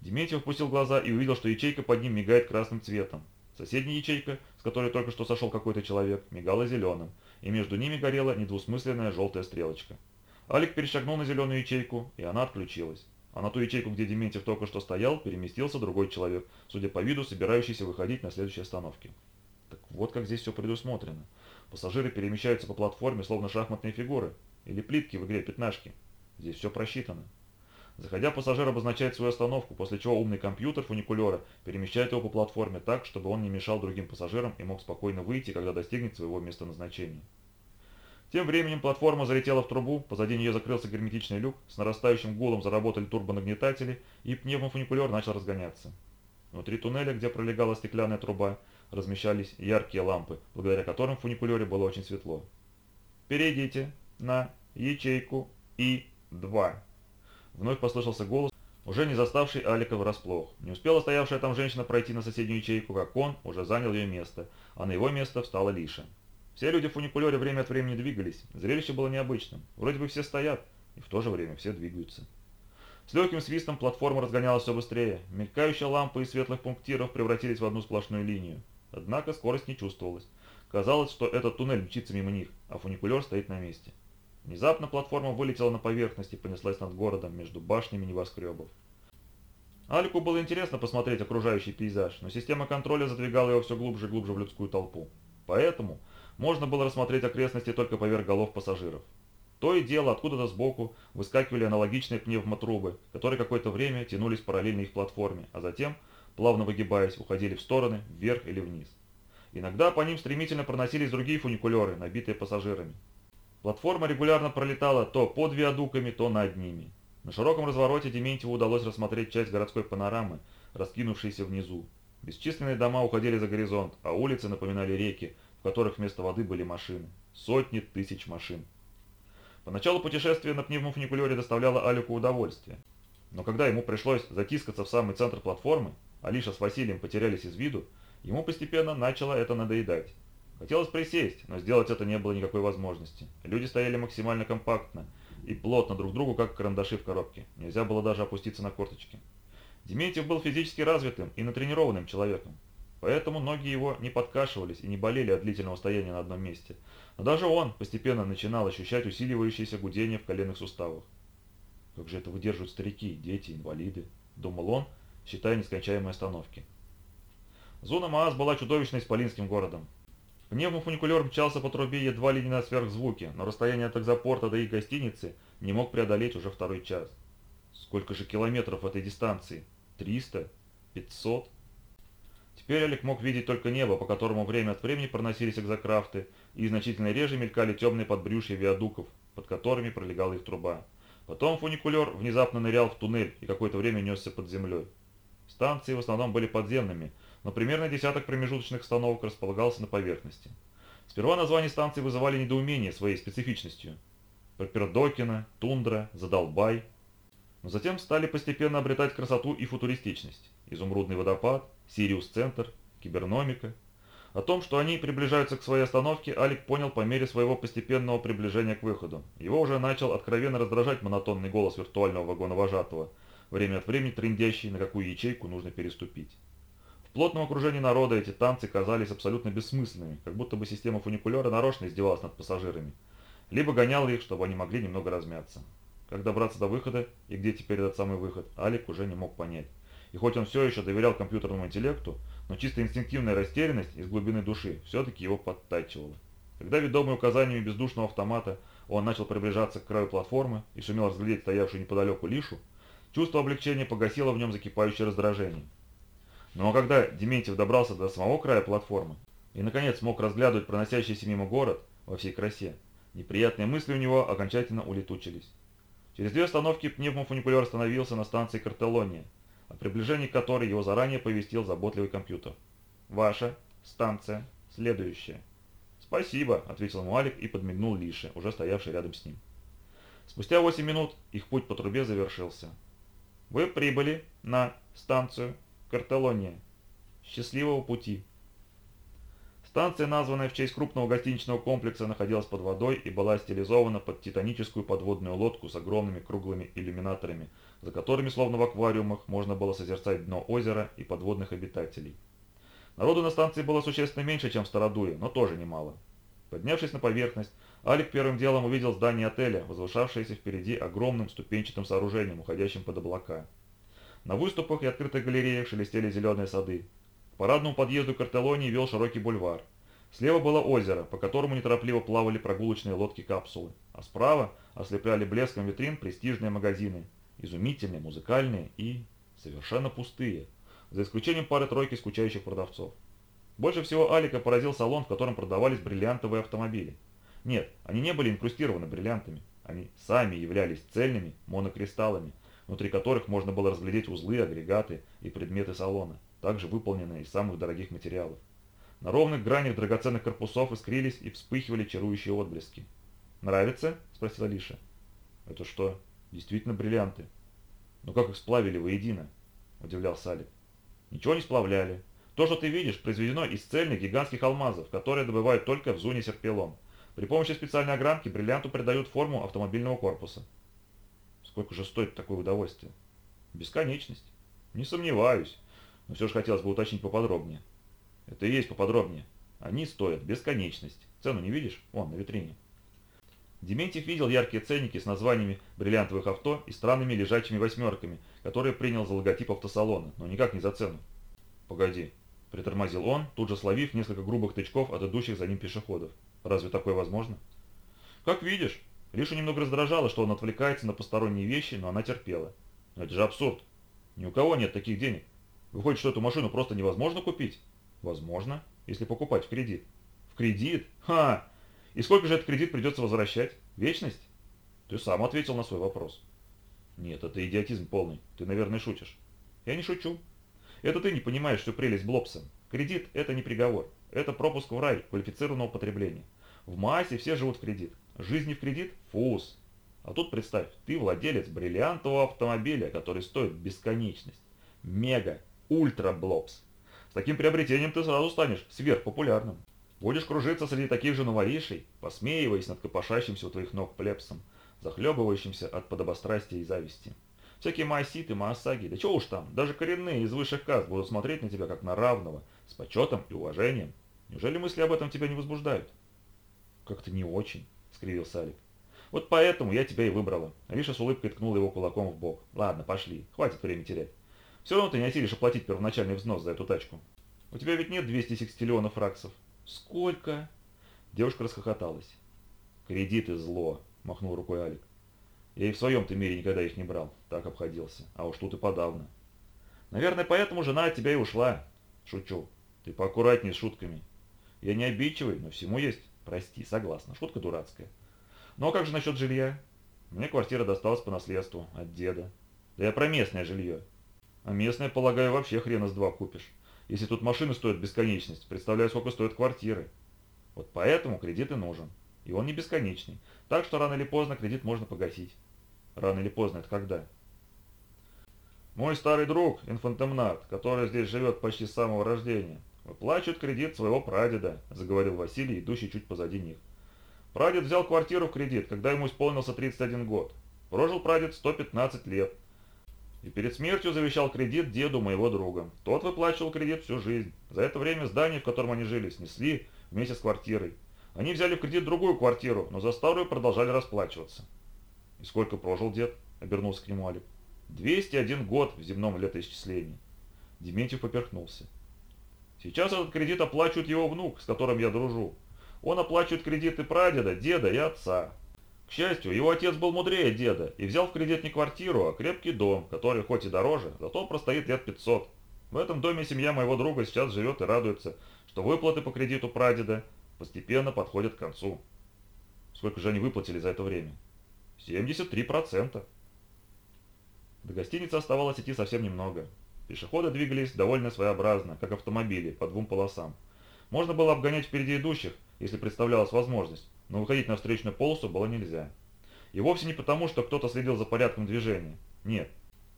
Дементьев опустил глаза и увидел, что ячейка под ним мигает красным цветом. Соседняя ячейка, с которой только что сошел какой-то человек, мигала зеленым, и между ними горела недвусмысленная желтая стрелочка. Алик перешагнул на зеленую ячейку, и она отключилась. А на ту ячейку, где Дементьев только что стоял, переместился другой человек, судя по виду, собирающийся выходить на следующей остановке. Так вот как здесь все предусмотрено. Пассажиры перемещаются по платформе, словно шахматные фигуры, или плитки в игре пятнашки. Здесь все просчитано. Заходя, пассажир обозначает свою остановку, после чего умный компьютер фуникулера перемещает его по платформе так, чтобы он не мешал другим пассажирам и мог спокойно выйти, когда достигнет своего места назначения. Тем временем платформа залетела в трубу, позади нее закрылся герметичный люк, с нарастающим гулом заработали турбонагнетатели, и пневмофуникулер начал разгоняться. Внутри туннеля, где пролегала стеклянная труба, размещались яркие лампы, благодаря которым в фуникулере было очень светло. «Перейдите на ячейку И-2», Вновь послышался голос, уже не заставший Алика врасплох. Не успела стоявшая там женщина пройти на соседнюю ячейку, как он уже занял ее место, а на его место встала Лиша. Все люди в фуникулере время от времени двигались. Зрелище было необычным. Вроде бы все стоят, и в то же время все двигаются. С легким свистом платформа разгонялась все быстрее. Мелькающие лампы из светлых пунктиров превратились в одну сплошную линию. Однако скорость не чувствовалась. Казалось, что этот туннель мчится мимо них, а фуникулер стоит на месте. Внезапно платформа вылетела на поверхность и понеслась над городом между башнями небоскребов. Алику было интересно посмотреть окружающий пейзаж, но система контроля задвигала его все глубже и глубже в людскую толпу. Поэтому можно было рассмотреть окрестности только поверх голов пассажиров. То и дело, откуда-то сбоку выскакивали аналогичные пневмотрубы, которые какое-то время тянулись параллельно их платформе, а затем, плавно выгибаясь, уходили в стороны, вверх или вниз. Иногда по ним стремительно проносились другие фуникулеры, набитые пассажирами. Платформа регулярно пролетала то под виадуками, то над ними. На широком развороте Дементьеву удалось рассмотреть часть городской панорамы, раскинувшейся внизу. Бесчисленные дома уходили за горизонт, а улицы напоминали реки, которых вместо воды были машины. Сотни тысяч машин. Поначалу путешествие на пневмофуникулере доставляло Алику удовольствие. Но когда ему пришлось затискаться в самый центр платформы, Алиша с Василием потерялись из виду, ему постепенно начало это надоедать. Хотелось присесть, но сделать это не было никакой возможности. Люди стояли максимально компактно и плотно друг к другу, как карандаши в коробке. Нельзя было даже опуститься на корточки. Дементьев был физически развитым и натренированным человеком. Поэтому ноги его не подкашивались и не болели от длительного стояния на одном месте. Но даже он постепенно начинал ощущать усиливающееся гудение в коленных суставах. «Как же это выдерживают старики, дети, инвалиды?» – думал он, считая нескончаемые остановки. Зона Маас была чудовищно исполинским городом. Пневмофуникулер мчался по трубе едва ли не на сверхзвуке, но расстояние от экзопорта до их гостиницы не мог преодолеть уже второй час. Сколько же километров этой дистанции? Триста? Пятьсот? Теперь Олег мог видеть только небо, по которому время от времени проносились экзокрафты, и значительно реже мелькали темные подбрюшья виадуков, под которыми пролегала их труба. Потом фуникулер внезапно нырял в туннель и какое-то время несся под землей. Станции в основном были подземными, но примерно десяток промежуточных остановок располагался на поверхности. Сперва названия станций вызывали недоумение своей специфичностью. Пропердокина, Тундра, Задолбай. Но затем стали постепенно обретать красоту и футуристичность. Изумрудный водопад, Сириус-центр, Киберномика. О том, что они приближаются к своей остановке, Алик понял по мере своего постепенного приближения к выходу. Его уже начал откровенно раздражать монотонный голос виртуального вагона-вожатого, время от времени трындящий, на какую ячейку нужно переступить плотном окружении народа эти танцы казались абсолютно бессмысленными, как будто бы система фуникулера нарочно издевалась над пассажирами, либо гоняла их, чтобы они могли немного размяться. Как добраться до выхода и где теперь этот самый выход, Алик уже не мог понять. И хоть он все еще доверял компьютерному интеллекту, но чисто инстинктивная растерянность из глубины души все-таки его подтачивала. Когда, ведомый указаниями бездушного автомата, он начал приближаться к краю платформы и сумел разглядеть стоявшую неподалеку Лишу, чувство облегчения погасило в нем закипающее раздражение. Но когда Дементьев добрался до самого края платформы и, наконец, смог разглядывать проносящийся мимо город во всей красе, неприятные мысли у него окончательно улетучились. Через две остановки пневмофуникулер остановился на станции Картелония, о приближении которой его заранее повестил заботливый компьютер. «Ваша станция следующая». «Спасибо», — ответил ему Алик и подмигнул Лише, уже стоявший рядом с ним. Спустя 8 минут их путь по трубе завершился. «Вы прибыли на станцию Картелония. Счастливого пути. Станция, названная в честь крупного гостиничного комплекса, находилась под водой и была стилизована под титаническую подводную лодку с огромными круглыми иллюминаторами, за которыми, словно в аквариумах, можно было созерцать дно озера и подводных обитателей. Народу на станции было существенно меньше, чем в Стародуе, но тоже немало. Поднявшись на поверхность, Алик первым делом увидел здание отеля, возвышавшееся впереди огромным ступенчатым сооружением, уходящим под облака. На выступах и открытых галереях шелестели зеленые сады. К парадному подъезду Картелонии вел широкий бульвар. Слева было озеро, по которому неторопливо плавали прогулочные лодки-капсулы, а справа ослепляли блеском витрин престижные магазины, изумительные, музыкальные и совершенно пустые, за исключением пары-тройки скучающих продавцов. Больше всего Алика поразил салон, в котором продавались бриллиантовые автомобили. Нет, они не были инкрустированы бриллиантами, они сами являлись цельными монокристаллами, внутри которых можно было разглядеть узлы, агрегаты и предметы салона, также выполненные из самых дорогих материалов. На ровных гранях драгоценных корпусов искрились и вспыхивали чарующие отблески. «Нравится?» – спросила Лиша. «Это что, действительно бриллианты?» «Ну как их сплавили воедино?» – удивлялся Алик. «Ничего не сплавляли. То, что ты видишь, произведено из цельных гигантских алмазов, которые добывают только в зоне серпелом. При помощи специальной огранки бриллианту придают форму автомобильного корпуса». «Сколько же стоит такое удовольствие?» «Бесконечность». «Не сомневаюсь, но все же хотелось бы уточнить поподробнее». «Это и есть поподробнее. Они стоят бесконечность. Цену не видишь? Вон, на витрине». Дементьев видел яркие ценники с названиями бриллиантовых авто и странными лежачими восьмерками, которые принял за логотип автосалона, но никак не за цену. «Погоди», – притормозил он, тут же словив несколько грубых тычков от идущих за ним пешеходов. «Разве такое возможно?» «Как видишь». Лишу немного раздражало, что он отвлекается на посторонние вещи, но она терпела. «Но это же абсурд. Ни у кого нет таких денег. Выходит, что эту машину просто невозможно купить?» «Возможно, если покупать в кредит». «В кредит? Ха! И сколько же этот кредит придется возвращать? Вечность? Ты сам ответил на свой вопрос. Нет, это идиотизм полный. Ты, наверное, шутишь. Я не шучу. Это ты не понимаешь всю прелесть Блобса. Кредит – это не приговор. Это пропуск в рай квалифицированного потребления. В массе все живут в кредит. Жизнь не в кредит – фуз. А тут представь, ты владелец бриллиантового автомобиля, который стоит бесконечность. Мега, ультра Блобс. С таким приобретением ты сразу станешь сверхпопулярным. Будешь кружиться среди таких же новоришей, посмеиваясь над копошащимся у твоих ног плебсом, захлебывающимся от подобострастия и зависти. Всякие маоситы, маосаги, да чего уж там, даже коренные из высших каст будут смотреть на тебя как на равного, с почетом и уважением. Неужели мысли об этом тебя не возбуждают? Как-то не очень, скривился Алик. Вот поэтому я тебя и выбрала. Алиша с улыбкой ткнула его кулаком в бок. Ладно, пошли, хватит время терять. Все равно ты не осилишь оплатить первоначальный взнос за эту тачку. У тебя ведь нет 200 секстиллионов раксов. «Сколько?» Девушка расхохоталась. «Кредиты зло», – махнул рукой Алик. «Я и в своем-то мире никогда их не брал, так обходился, а уж тут и подавно». «Наверное, поэтому жена от тебя и ушла». «Шучу. Ты поаккуратнее с шутками. Я не обидчивый, но всему есть. Прости, согласна, шутка дурацкая. Ну а как же насчет жилья? Мне квартира досталась по наследству, от деда. Да я про местное жилье. А местное, полагаю, вообще хрена с два купишь. Если тут машины стоят бесконечность, представляю, сколько стоят квартиры. Вот поэтому кредит и нужен. И он не бесконечный. Так что рано или поздно кредит можно погасить. Рано или поздно это когда? Мой старый друг, инфантемнат, который здесь живет почти с самого рождения, выплачивает кредит своего прадеда, заговорил Василий, идущий чуть позади них. Прадед взял квартиру в кредит, когда ему исполнился 31 год. Прожил прадед 115 лет – и перед смертью завещал кредит деду моего друга. Тот выплачивал кредит всю жизнь. За это время здание, в котором они жили, снесли вместе с квартирой. Они взяли в кредит другую квартиру, но за старую продолжали расплачиваться. «И сколько прожил дед?» – обернулся к нему Алик. «201 год в земном летоисчислении». Дементьев поперхнулся. «Сейчас этот кредит оплачивает его внук, с которым я дружу. Он оплачивает кредиты прадеда, деда и отца. К счастью, его отец был мудрее деда и взял в кредит не квартиру, а крепкий дом, который хоть и дороже, зато простоит лет 500. В этом доме семья моего друга сейчас живет и радуется, что выплаты по кредиту прадеда постепенно подходят к концу. Сколько же они выплатили за это время? 73%. До гостиницы оставалось идти совсем немного. Пешеходы двигались довольно своеобразно, как автомобили, по двум полосам. Можно было обгонять впереди идущих, если представлялась возможность, но выходить на встречную полосу было нельзя. И вовсе не потому, что кто-то следил за порядком движения. Нет.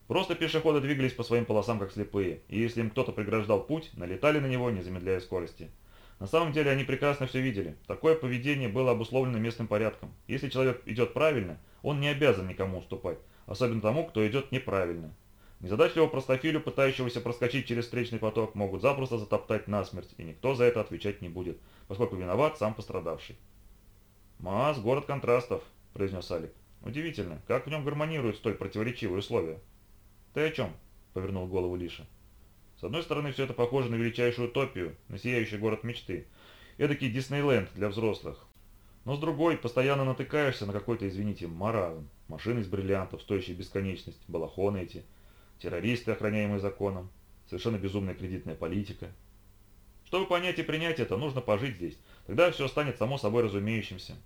Просто пешеходы двигались по своим полосам как слепые, и если им кто-то преграждал путь, налетали на него, не замедляя скорости. На самом деле они прекрасно все видели. Такое поведение было обусловлено местным порядком. Если человек идет правильно, он не обязан никому уступать, особенно тому, кто идет неправильно. Незадачливого простофилю, пытающегося проскочить через встречный поток, могут запросто затоптать насмерть, и никто за это отвечать не будет, поскольку виноват сам пострадавший. «Маас – город контрастов», – произнес Алик. «Удивительно, как в нем гармонируют столь противоречивые условия». «Ты о чем?» – повернул голову Лиша. «С одной стороны, все это похоже на величайшую утопию, на сияющий город мечты. Эдакий Диснейленд для взрослых. Но с другой, постоянно натыкаешься на какой-то, извините, маразм. Машины из бриллиантов, стоящие бесконечность, балахоны эти, террористы, охраняемые законом, совершенно безумная кредитная политика. Чтобы понять и принять это, нужно пожить здесь. Тогда все станет само собой разумеющимся.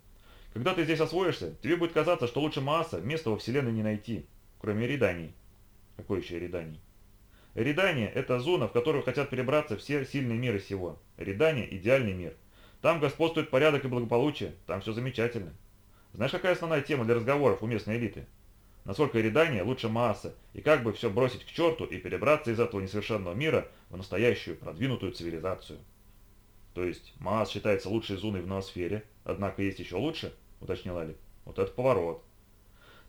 Когда ты здесь освоишься, тебе будет казаться, что лучше масса места во Вселенной не найти, кроме Эридании. Какой еще Эридании? Эридания – это зона, в которую хотят перебраться все сильные миры сего. Эридания – идеальный мир. Там господствует порядок и благополучие, там все замечательно. Знаешь, какая основная тема для разговоров у местной элиты? Насколько Эридания лучше Мааса, и как бы все бросить к черту и перебраться из этого несовершенного мира в настоящую продвинутую цивилизацию. То есть Маас считается лучшей зоной в ноосфере, однако есть еще лучше, уточнил Алик. Вот это поворот.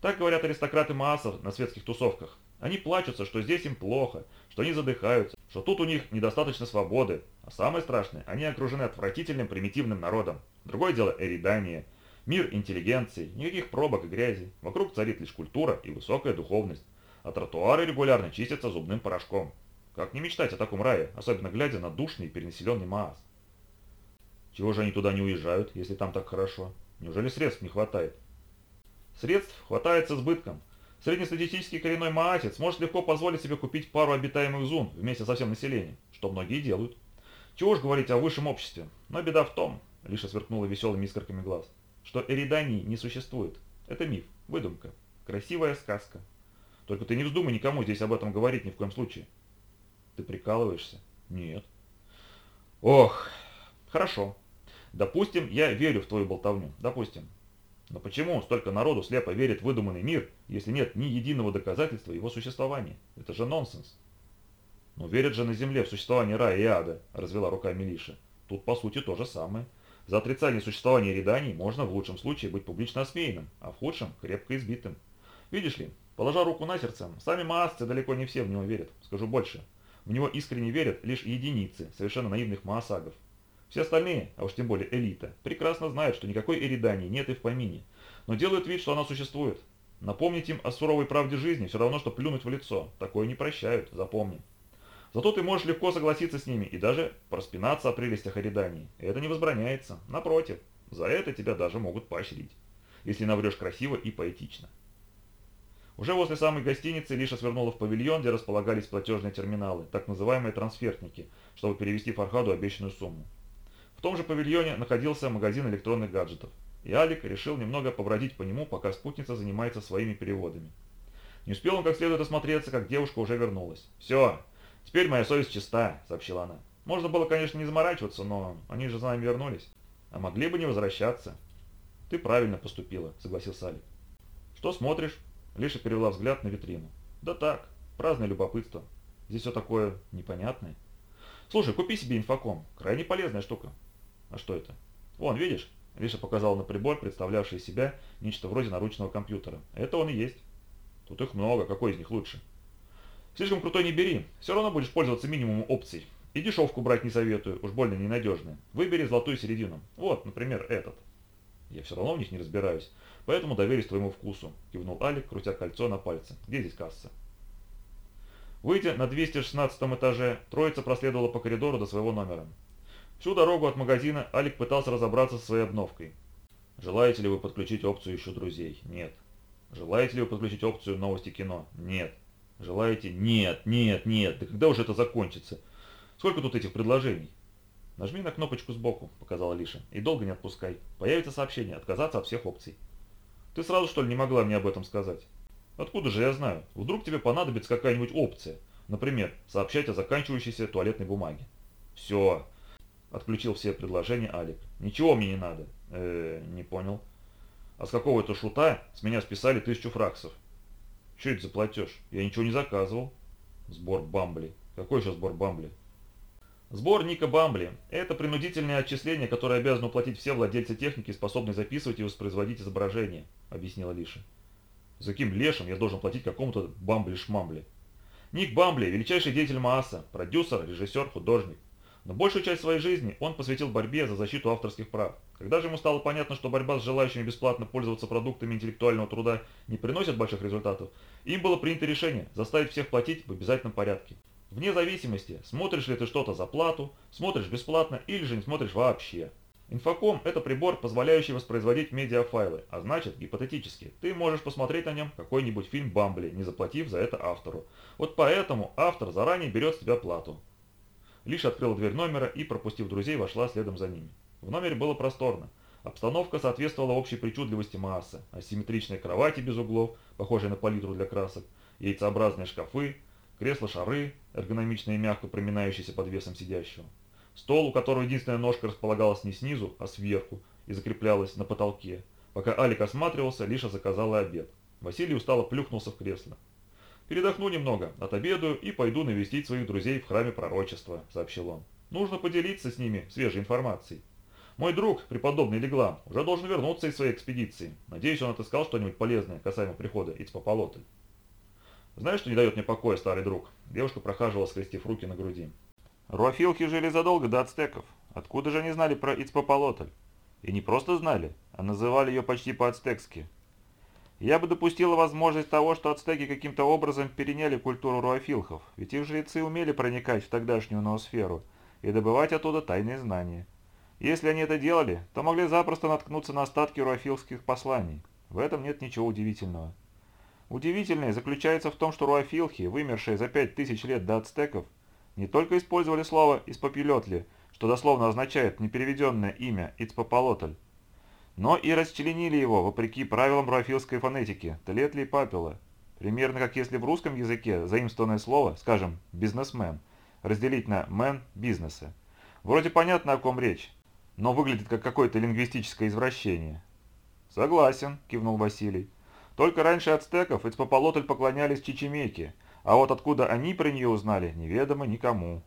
Так говорят аристократы Маасов на светских тусовках. Они плачутся, что здесь им плохо, что они задыхаются, что тут у них недостаточно свободы. А самое страшное, они окружены отвратительным примитивным народом. Другое дело Эридания. Мир интеллигенции, никаких пробок и грязи. Вокруг царит лишь культура и высокая духовность. А тротуары регулярно чистятся зубным порошком. Как не мечтать о таком рае, особенно глядя на душный и перенаселенный Маас? Чего же они туда не уезжают, если там так хорошо? Неужели средств не хватает? Средств хватает с избытком. Среднестатистический коренной маатец может легко позволить себе купить пару обитаемых зон вместе со всем населением, что многие делают. Чего уж говорить о высшем обществе. Но беда в том, Лиша сверкнула веселыми искорками глаз, что Эридании не существует. Это миф, выдумка, красивая сказка. Только ты не вздумай никому здесь об этом говорить ни в коем случае. Ты прикалываешься? Нет. Ох, хорошо. Допустим, я верю в твою болтовню. Допустим. Но почему столько народу слепо верит в выдуманный мир, если нет ни единого доказательства его существования? Это же нонсенс. Но верят же на земле в существование рая и ада, развела руками Милиша. Тут по сути то же самое. За отрицание существования реданий можно в лучшем случае быть публично осмеянным, а в худшем – крепко избитым. Видишь ли, положа руку на сердце, сами маасцы далеко не все в него верят, скажу больше. В него искренне верят лишь единицы совершенно наивных маасагов. Все остальные, а уж тем более элита, прекрасно знают, что никакой эридании нет и в помине, но делают вид, что она существует. Напомнить им о суровой правде жизни все равно, что плюнуть в лицо. Такое не прощают, запомни. Зато ты можешь легко согласиться с ними и даже проспинаться о прелестях Эридании. Это не возбраняется. Напротив, за это тебя даже могут поощрить. Если наврешь красиво и поэтично. Уже возле самой гостиницы Лиша свернула в павильон, где располагались платежные терминалы, так называемые трансфертники, чтобы перевести Фархаду обещанную сумму том же павильоне находился магазин электронных гаджетов, и Алик решил немного побродить по нему, пока спутница занимается своими переводами. Не успел он как следует осмотреться, как девушка уже вернулась. «Все, теперь моя совесть чиста», — сообщила она. «Можно было, конечно, не заморачиваться, но они же за нами вернулись. А могли бы не возвращаться». «Ты правильно поступила», — согласился Алик. «Что смотришь?» — Лиша перевела взгляд на витрину. «Да так, праздное любопытство. Здесь все такое непонятное. Слушай, купи себе инфоком. Крайне полезная штука. А что это? Вон, видишь? Лиша показал на прибор, представлявший себя нечто вроде наручного компьютера. Это он и есть. Тут их много, какой из них лучше? Слишком крутой не бери, все равно будешь пользоваться минимумом опций. И дешевку брать не советую, уж больно ненадежная. Выбери золотую середину. Вот, например, этот. Я все равно в них не разбираюсь, поэтому доверюсь твоему вкусу, кивнул Алик, крутя кольцо на пальце. Где здесь касса? Выйдя на 216 этаже, троица проследовала по коридору до своего номера. Всю дорогу от магазина Алик пытался разобраться со своей обновкой. Желаете ли вы подключить опцию «Ищу друзей»? Нет. Желаете ли вы подключить опцию «Новости кино»? Нет. Желаете? Нет, нет, нет. Да когда уже это закончится? Сколько тут этих предложений? Нажми на кнопочку сбоку, показала Лиша, и долго не отпускай. Появится сообщение, отказаться от всех опций. Ты сразу что ли не могла мне об этом сказать? Откуда же я знаю? Вдруг тебе понадобится какая-нибудь опция. Например, сообщать о заканчивающейся туалетной бумаге. Все, Отключил все предложения Алик. Ничего мне не надо. Э, не понял. А с какого-то шута с меня списали тысячу фраксов. Что это за платеж? Я ничего не заказывал. Сбор Бамбли. Какой еще сбор Бамбли? Сбор Ника Бамбли – это принудительное отчисление, которое обязаны уплатить все владельцы техники, способные записывать и воспроизводить изображение, объяснила Лиша. За каким лешим я должен платить какому-то Бамбли-шмамбли? Ник Бамбли – величайший деятель Мааса, продюсер, режиссер, художник. Но большую часть своей жизни он посвятил борьбе за защиту авторских прав. Когда же ему стало понятно, что борьба с желающими бесплатно пользоваться продуктами интеллектуального труда не приносит больших результатов, им было принято решение заставить всех платить в обязательном порядке. Вне зависимости, смотришь ли ты что-то за плату, смотришь бесплатно или же не смотришь вообще. Инфоком – это прибор, позволяющий воспроизводить медиафайлы, а значит, гипотетически, ты можешь посмотреть на нем какой-нибудь фильм Бамбли, не заплатив за это автору. Вот поэтому автор заранее берет с тебя плату. Лишь открыла дверь номера и, пропустив друзей, вошла следом за ними. В номере было просторно. Обстановка соответствовала общей причудливости массы. Асимметричные кровати без углов, похожие на палитру для красок, яйцеобразные шкафы, кресла-шары, эргономичные и мягко проминающиеся под весом сидящего. Стол, у которого единственная ножка располагалась не снизу, а сверху и закреплялась на потолке. Пока Алик осматривался, Лиша заказала обед. Василий устало плюхнулся в кресло. «Передохну немного, отобедаю и пойду навестить своих друзей в храме пророчества», — сообщил он. «Нужно поделиться с ними свежей информацией. Мой друг, преподобный Леглам, уже должен вернуться из своей экспедиции. Надеюсь, он отыскал что-нибудь полезное касаемо прихода Ицпополотль». «Знаешь, что не дает мне покоя, старый друг?» Девушка прохаживала, скрестив руки на груди. Руафилхи жили задолго до ацтеков. Откуда же они знали про Ицпополотль? И не просто знали, а называли ее почти по-ацтекски. Я бы допустила возможность того, что ацтеки каким-то образом переняли культуру руафилхов, ведь их жрецы умели проникать в тогдашнюю ноосферу и добывать оттуда тайные знания. Если они это делали, то могли запросто наткнуться на остатки руафилских посланий. В этом нет ничего удивительного. Удивительное заключается в том, что руафилхи, вымершие за пять тысяч лет до ацтеков, не только использовали слово «испопелетли», что дословно означает непереведенное имя «ицпополотль», но и расчленили его вопреки правилам руафилской фонетики «тлетли» «папила». Примерно как если в русском языке заимствованное слово, скажем, «бизнесмен», разделить на «мен» – «бизнеса». Вроде понятно, о ком речь, но выглядит как какое-то лингвистическое извращение. «Согласен», – кивнул Василий. «Только раньше ацтеков Ицпополотль поклонялись чичимеке, а вот откуда они про нее узнали, неведомо никому.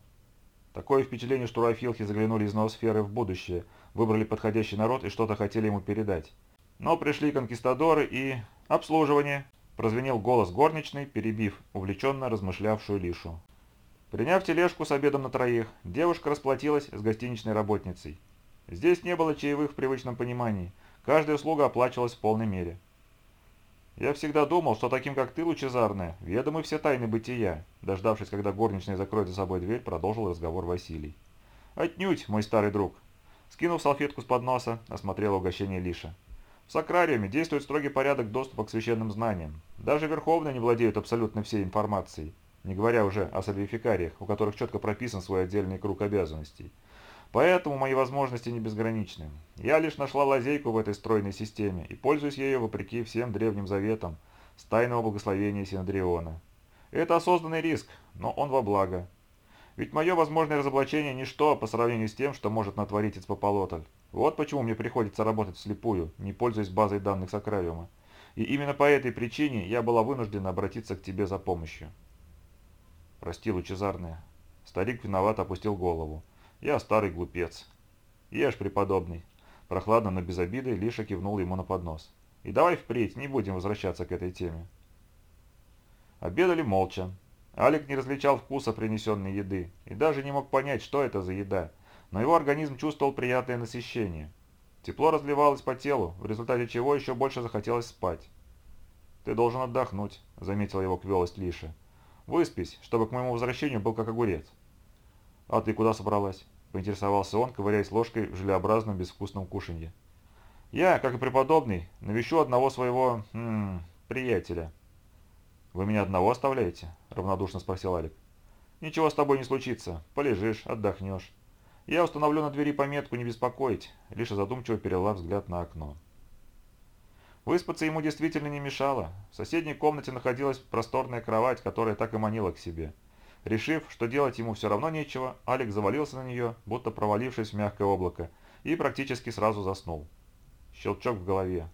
Такое впечатление, что руафилхи заглянули из ноосферы в будущее, выбрали подходящий народ и что-то хотели ему передать. Но пришли конкистадоры и... обслуживание. Прозвенел голос горничной, перебив увлеченно размышлявшую Лишу. Приняв тележку с обедом на троих, девушка расплатилась с гостиничной работницей. Здесь не было чаевых в привычном понимании, каждая услуга оплачивалась в полной мере. Я всегда думал, что таким, как ты, лучезарная, ведомы все тайны бытия. Дождавшись, когда горничная закроет за собой дверь, продолжил разговор Василий. Отнюдь, мой старый друг. Скинув салфетку с подноса, осмотрел угощение Лиша. В Сакрариуме действует строгий порядок доступа к священным знаниям. Даже верховные не владеют абсолютно всей информацией, не говоря уже о сальвификариях, у которых четко прописан свой отдельный круг обязанностей. Поэтому мои возможности не безграничны. Я лишь нашла лазейку в этой стройной системе и пользуюсь ею вопреки всем древним заветам с тайного благословения Синодриона. Это осознанный риск, но он во благо. Ведь мое возможное разоблачение – ничто по сравнению с тем, что может натворить Ицпополотль. Вот почему мне приходится работать вслепую, не пользуясь базой данных Сакрариума. И именно по этой причине я была вынуждена обратиться к тебе за помощью. Прости, лучезарная. Старик виноват опустил голову. Я старый глупец. Ешь, преподобный. Прохладно, но без обиды, Лиша кивнул ему на поднос. И давай впредь, не будем возвращаться к этой теме. Обедали молча. Алик не различал вкуса принесенной еды и даже не мог понять, что это за еда, но его организм чувствовал приятное насыщение. Тепло разливалось по телу, в результате чего еще больше захотелось спать. «Ты должен отдохнуть», — заметила его квелость Лиша. «Выспись, чтобы к моему возвращению был как огурец». «А ты куда собралась?» – поинтересовался он, ковыряясь ложкой в желеобразном безвкусном кушанье. «Я, как и преподобный, навещу одного своего... М -м, приятеля». «Вы меня одного оставляете?» – равнодушно спросил Алик. «Ничего с тобой не случится. Полежишь, отдохнешь. Я установлю на двери пометку «Не беспокоить», лишь задумчиво перевела взгляд на окно. Выспаться ему действительно не мешало. В соседней комнате находилась просторная кровать, которая так и манила к себе – Решив, что делать ему все равно нечего, Алик завалился на нее, будто провалившись в мягкое облако, и практически сразу заснул. Щелчок в голове.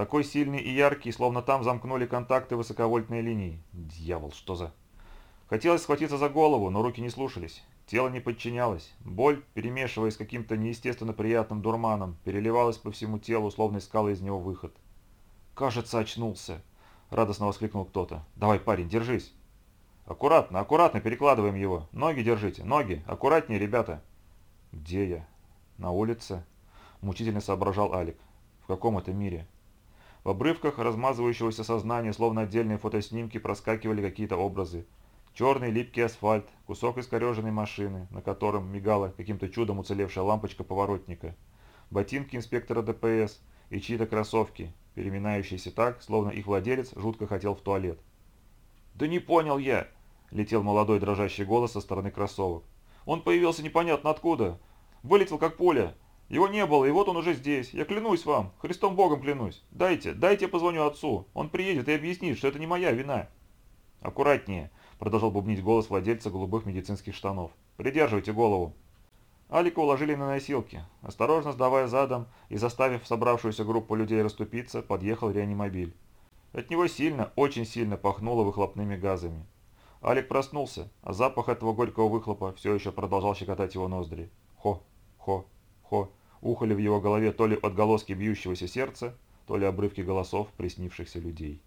Такой сильный и яркий, словно там замкнули контакты высоковольтной линии. Дьявол, что за... Хотелось схватиться за голову, но руки не слушались. Тело не подчинялось. Боль, перемешиваясь с каким-то неестественно приятным дурманом, переливалась по всему телу, словно искала из него выход. «Кажется, очнулся!» — радостно воскликнул кто-то. «Давай, парень, держись!» «Аккуратно, аккуратно перекладываем его. Ноги держите, ноги. Аккуратнее, ребята». «Где я?» «На улице?» Мучительно соображал Алик. «В каком это мире?» В обрывках размазывающегося сознания, словно отдельные фотоснимки, проскакивали какие-то образы. Черный липкий асфальт, кусок искореженной машины, на котором мигала каким-то чудом уцелевшая лампочка поворотника – ботинки инспектора ДПС и чьи-то кроссовки, переминающиеся так, словно их владелец жутко хотел в туалет. «Да не понял я!» — летел молодой дрожащий голос со стороны кроссовок. «Он появился непонятно откуда. Вылетел как пуля. Его не было, и вот он уже здесь. Я клянусь вам, Христом Богом клянусь. Дайте, дайте я позвоню отцу. Он приедет и объяснит, что это не моя вина». «Аккуратнее», — продолжал бубнить голос владельца голубых медицинских штанов. «Придерживайте голову». Алика уложили на носилки. Осторожно сдавая задом и заставив собравшуюся группу людей расступиться, подъехал реанимобиль. От него сильно, очень сильно пахнуло выхлопными газами. Алик проснулся, а запах этого горького выхлопа все еще продолжал щекотать его ноздри. Хо, хо, хо. Ухали в его голове то ли отголоски бьющегося сердца, то ли обрывки голосов приснившихся людей.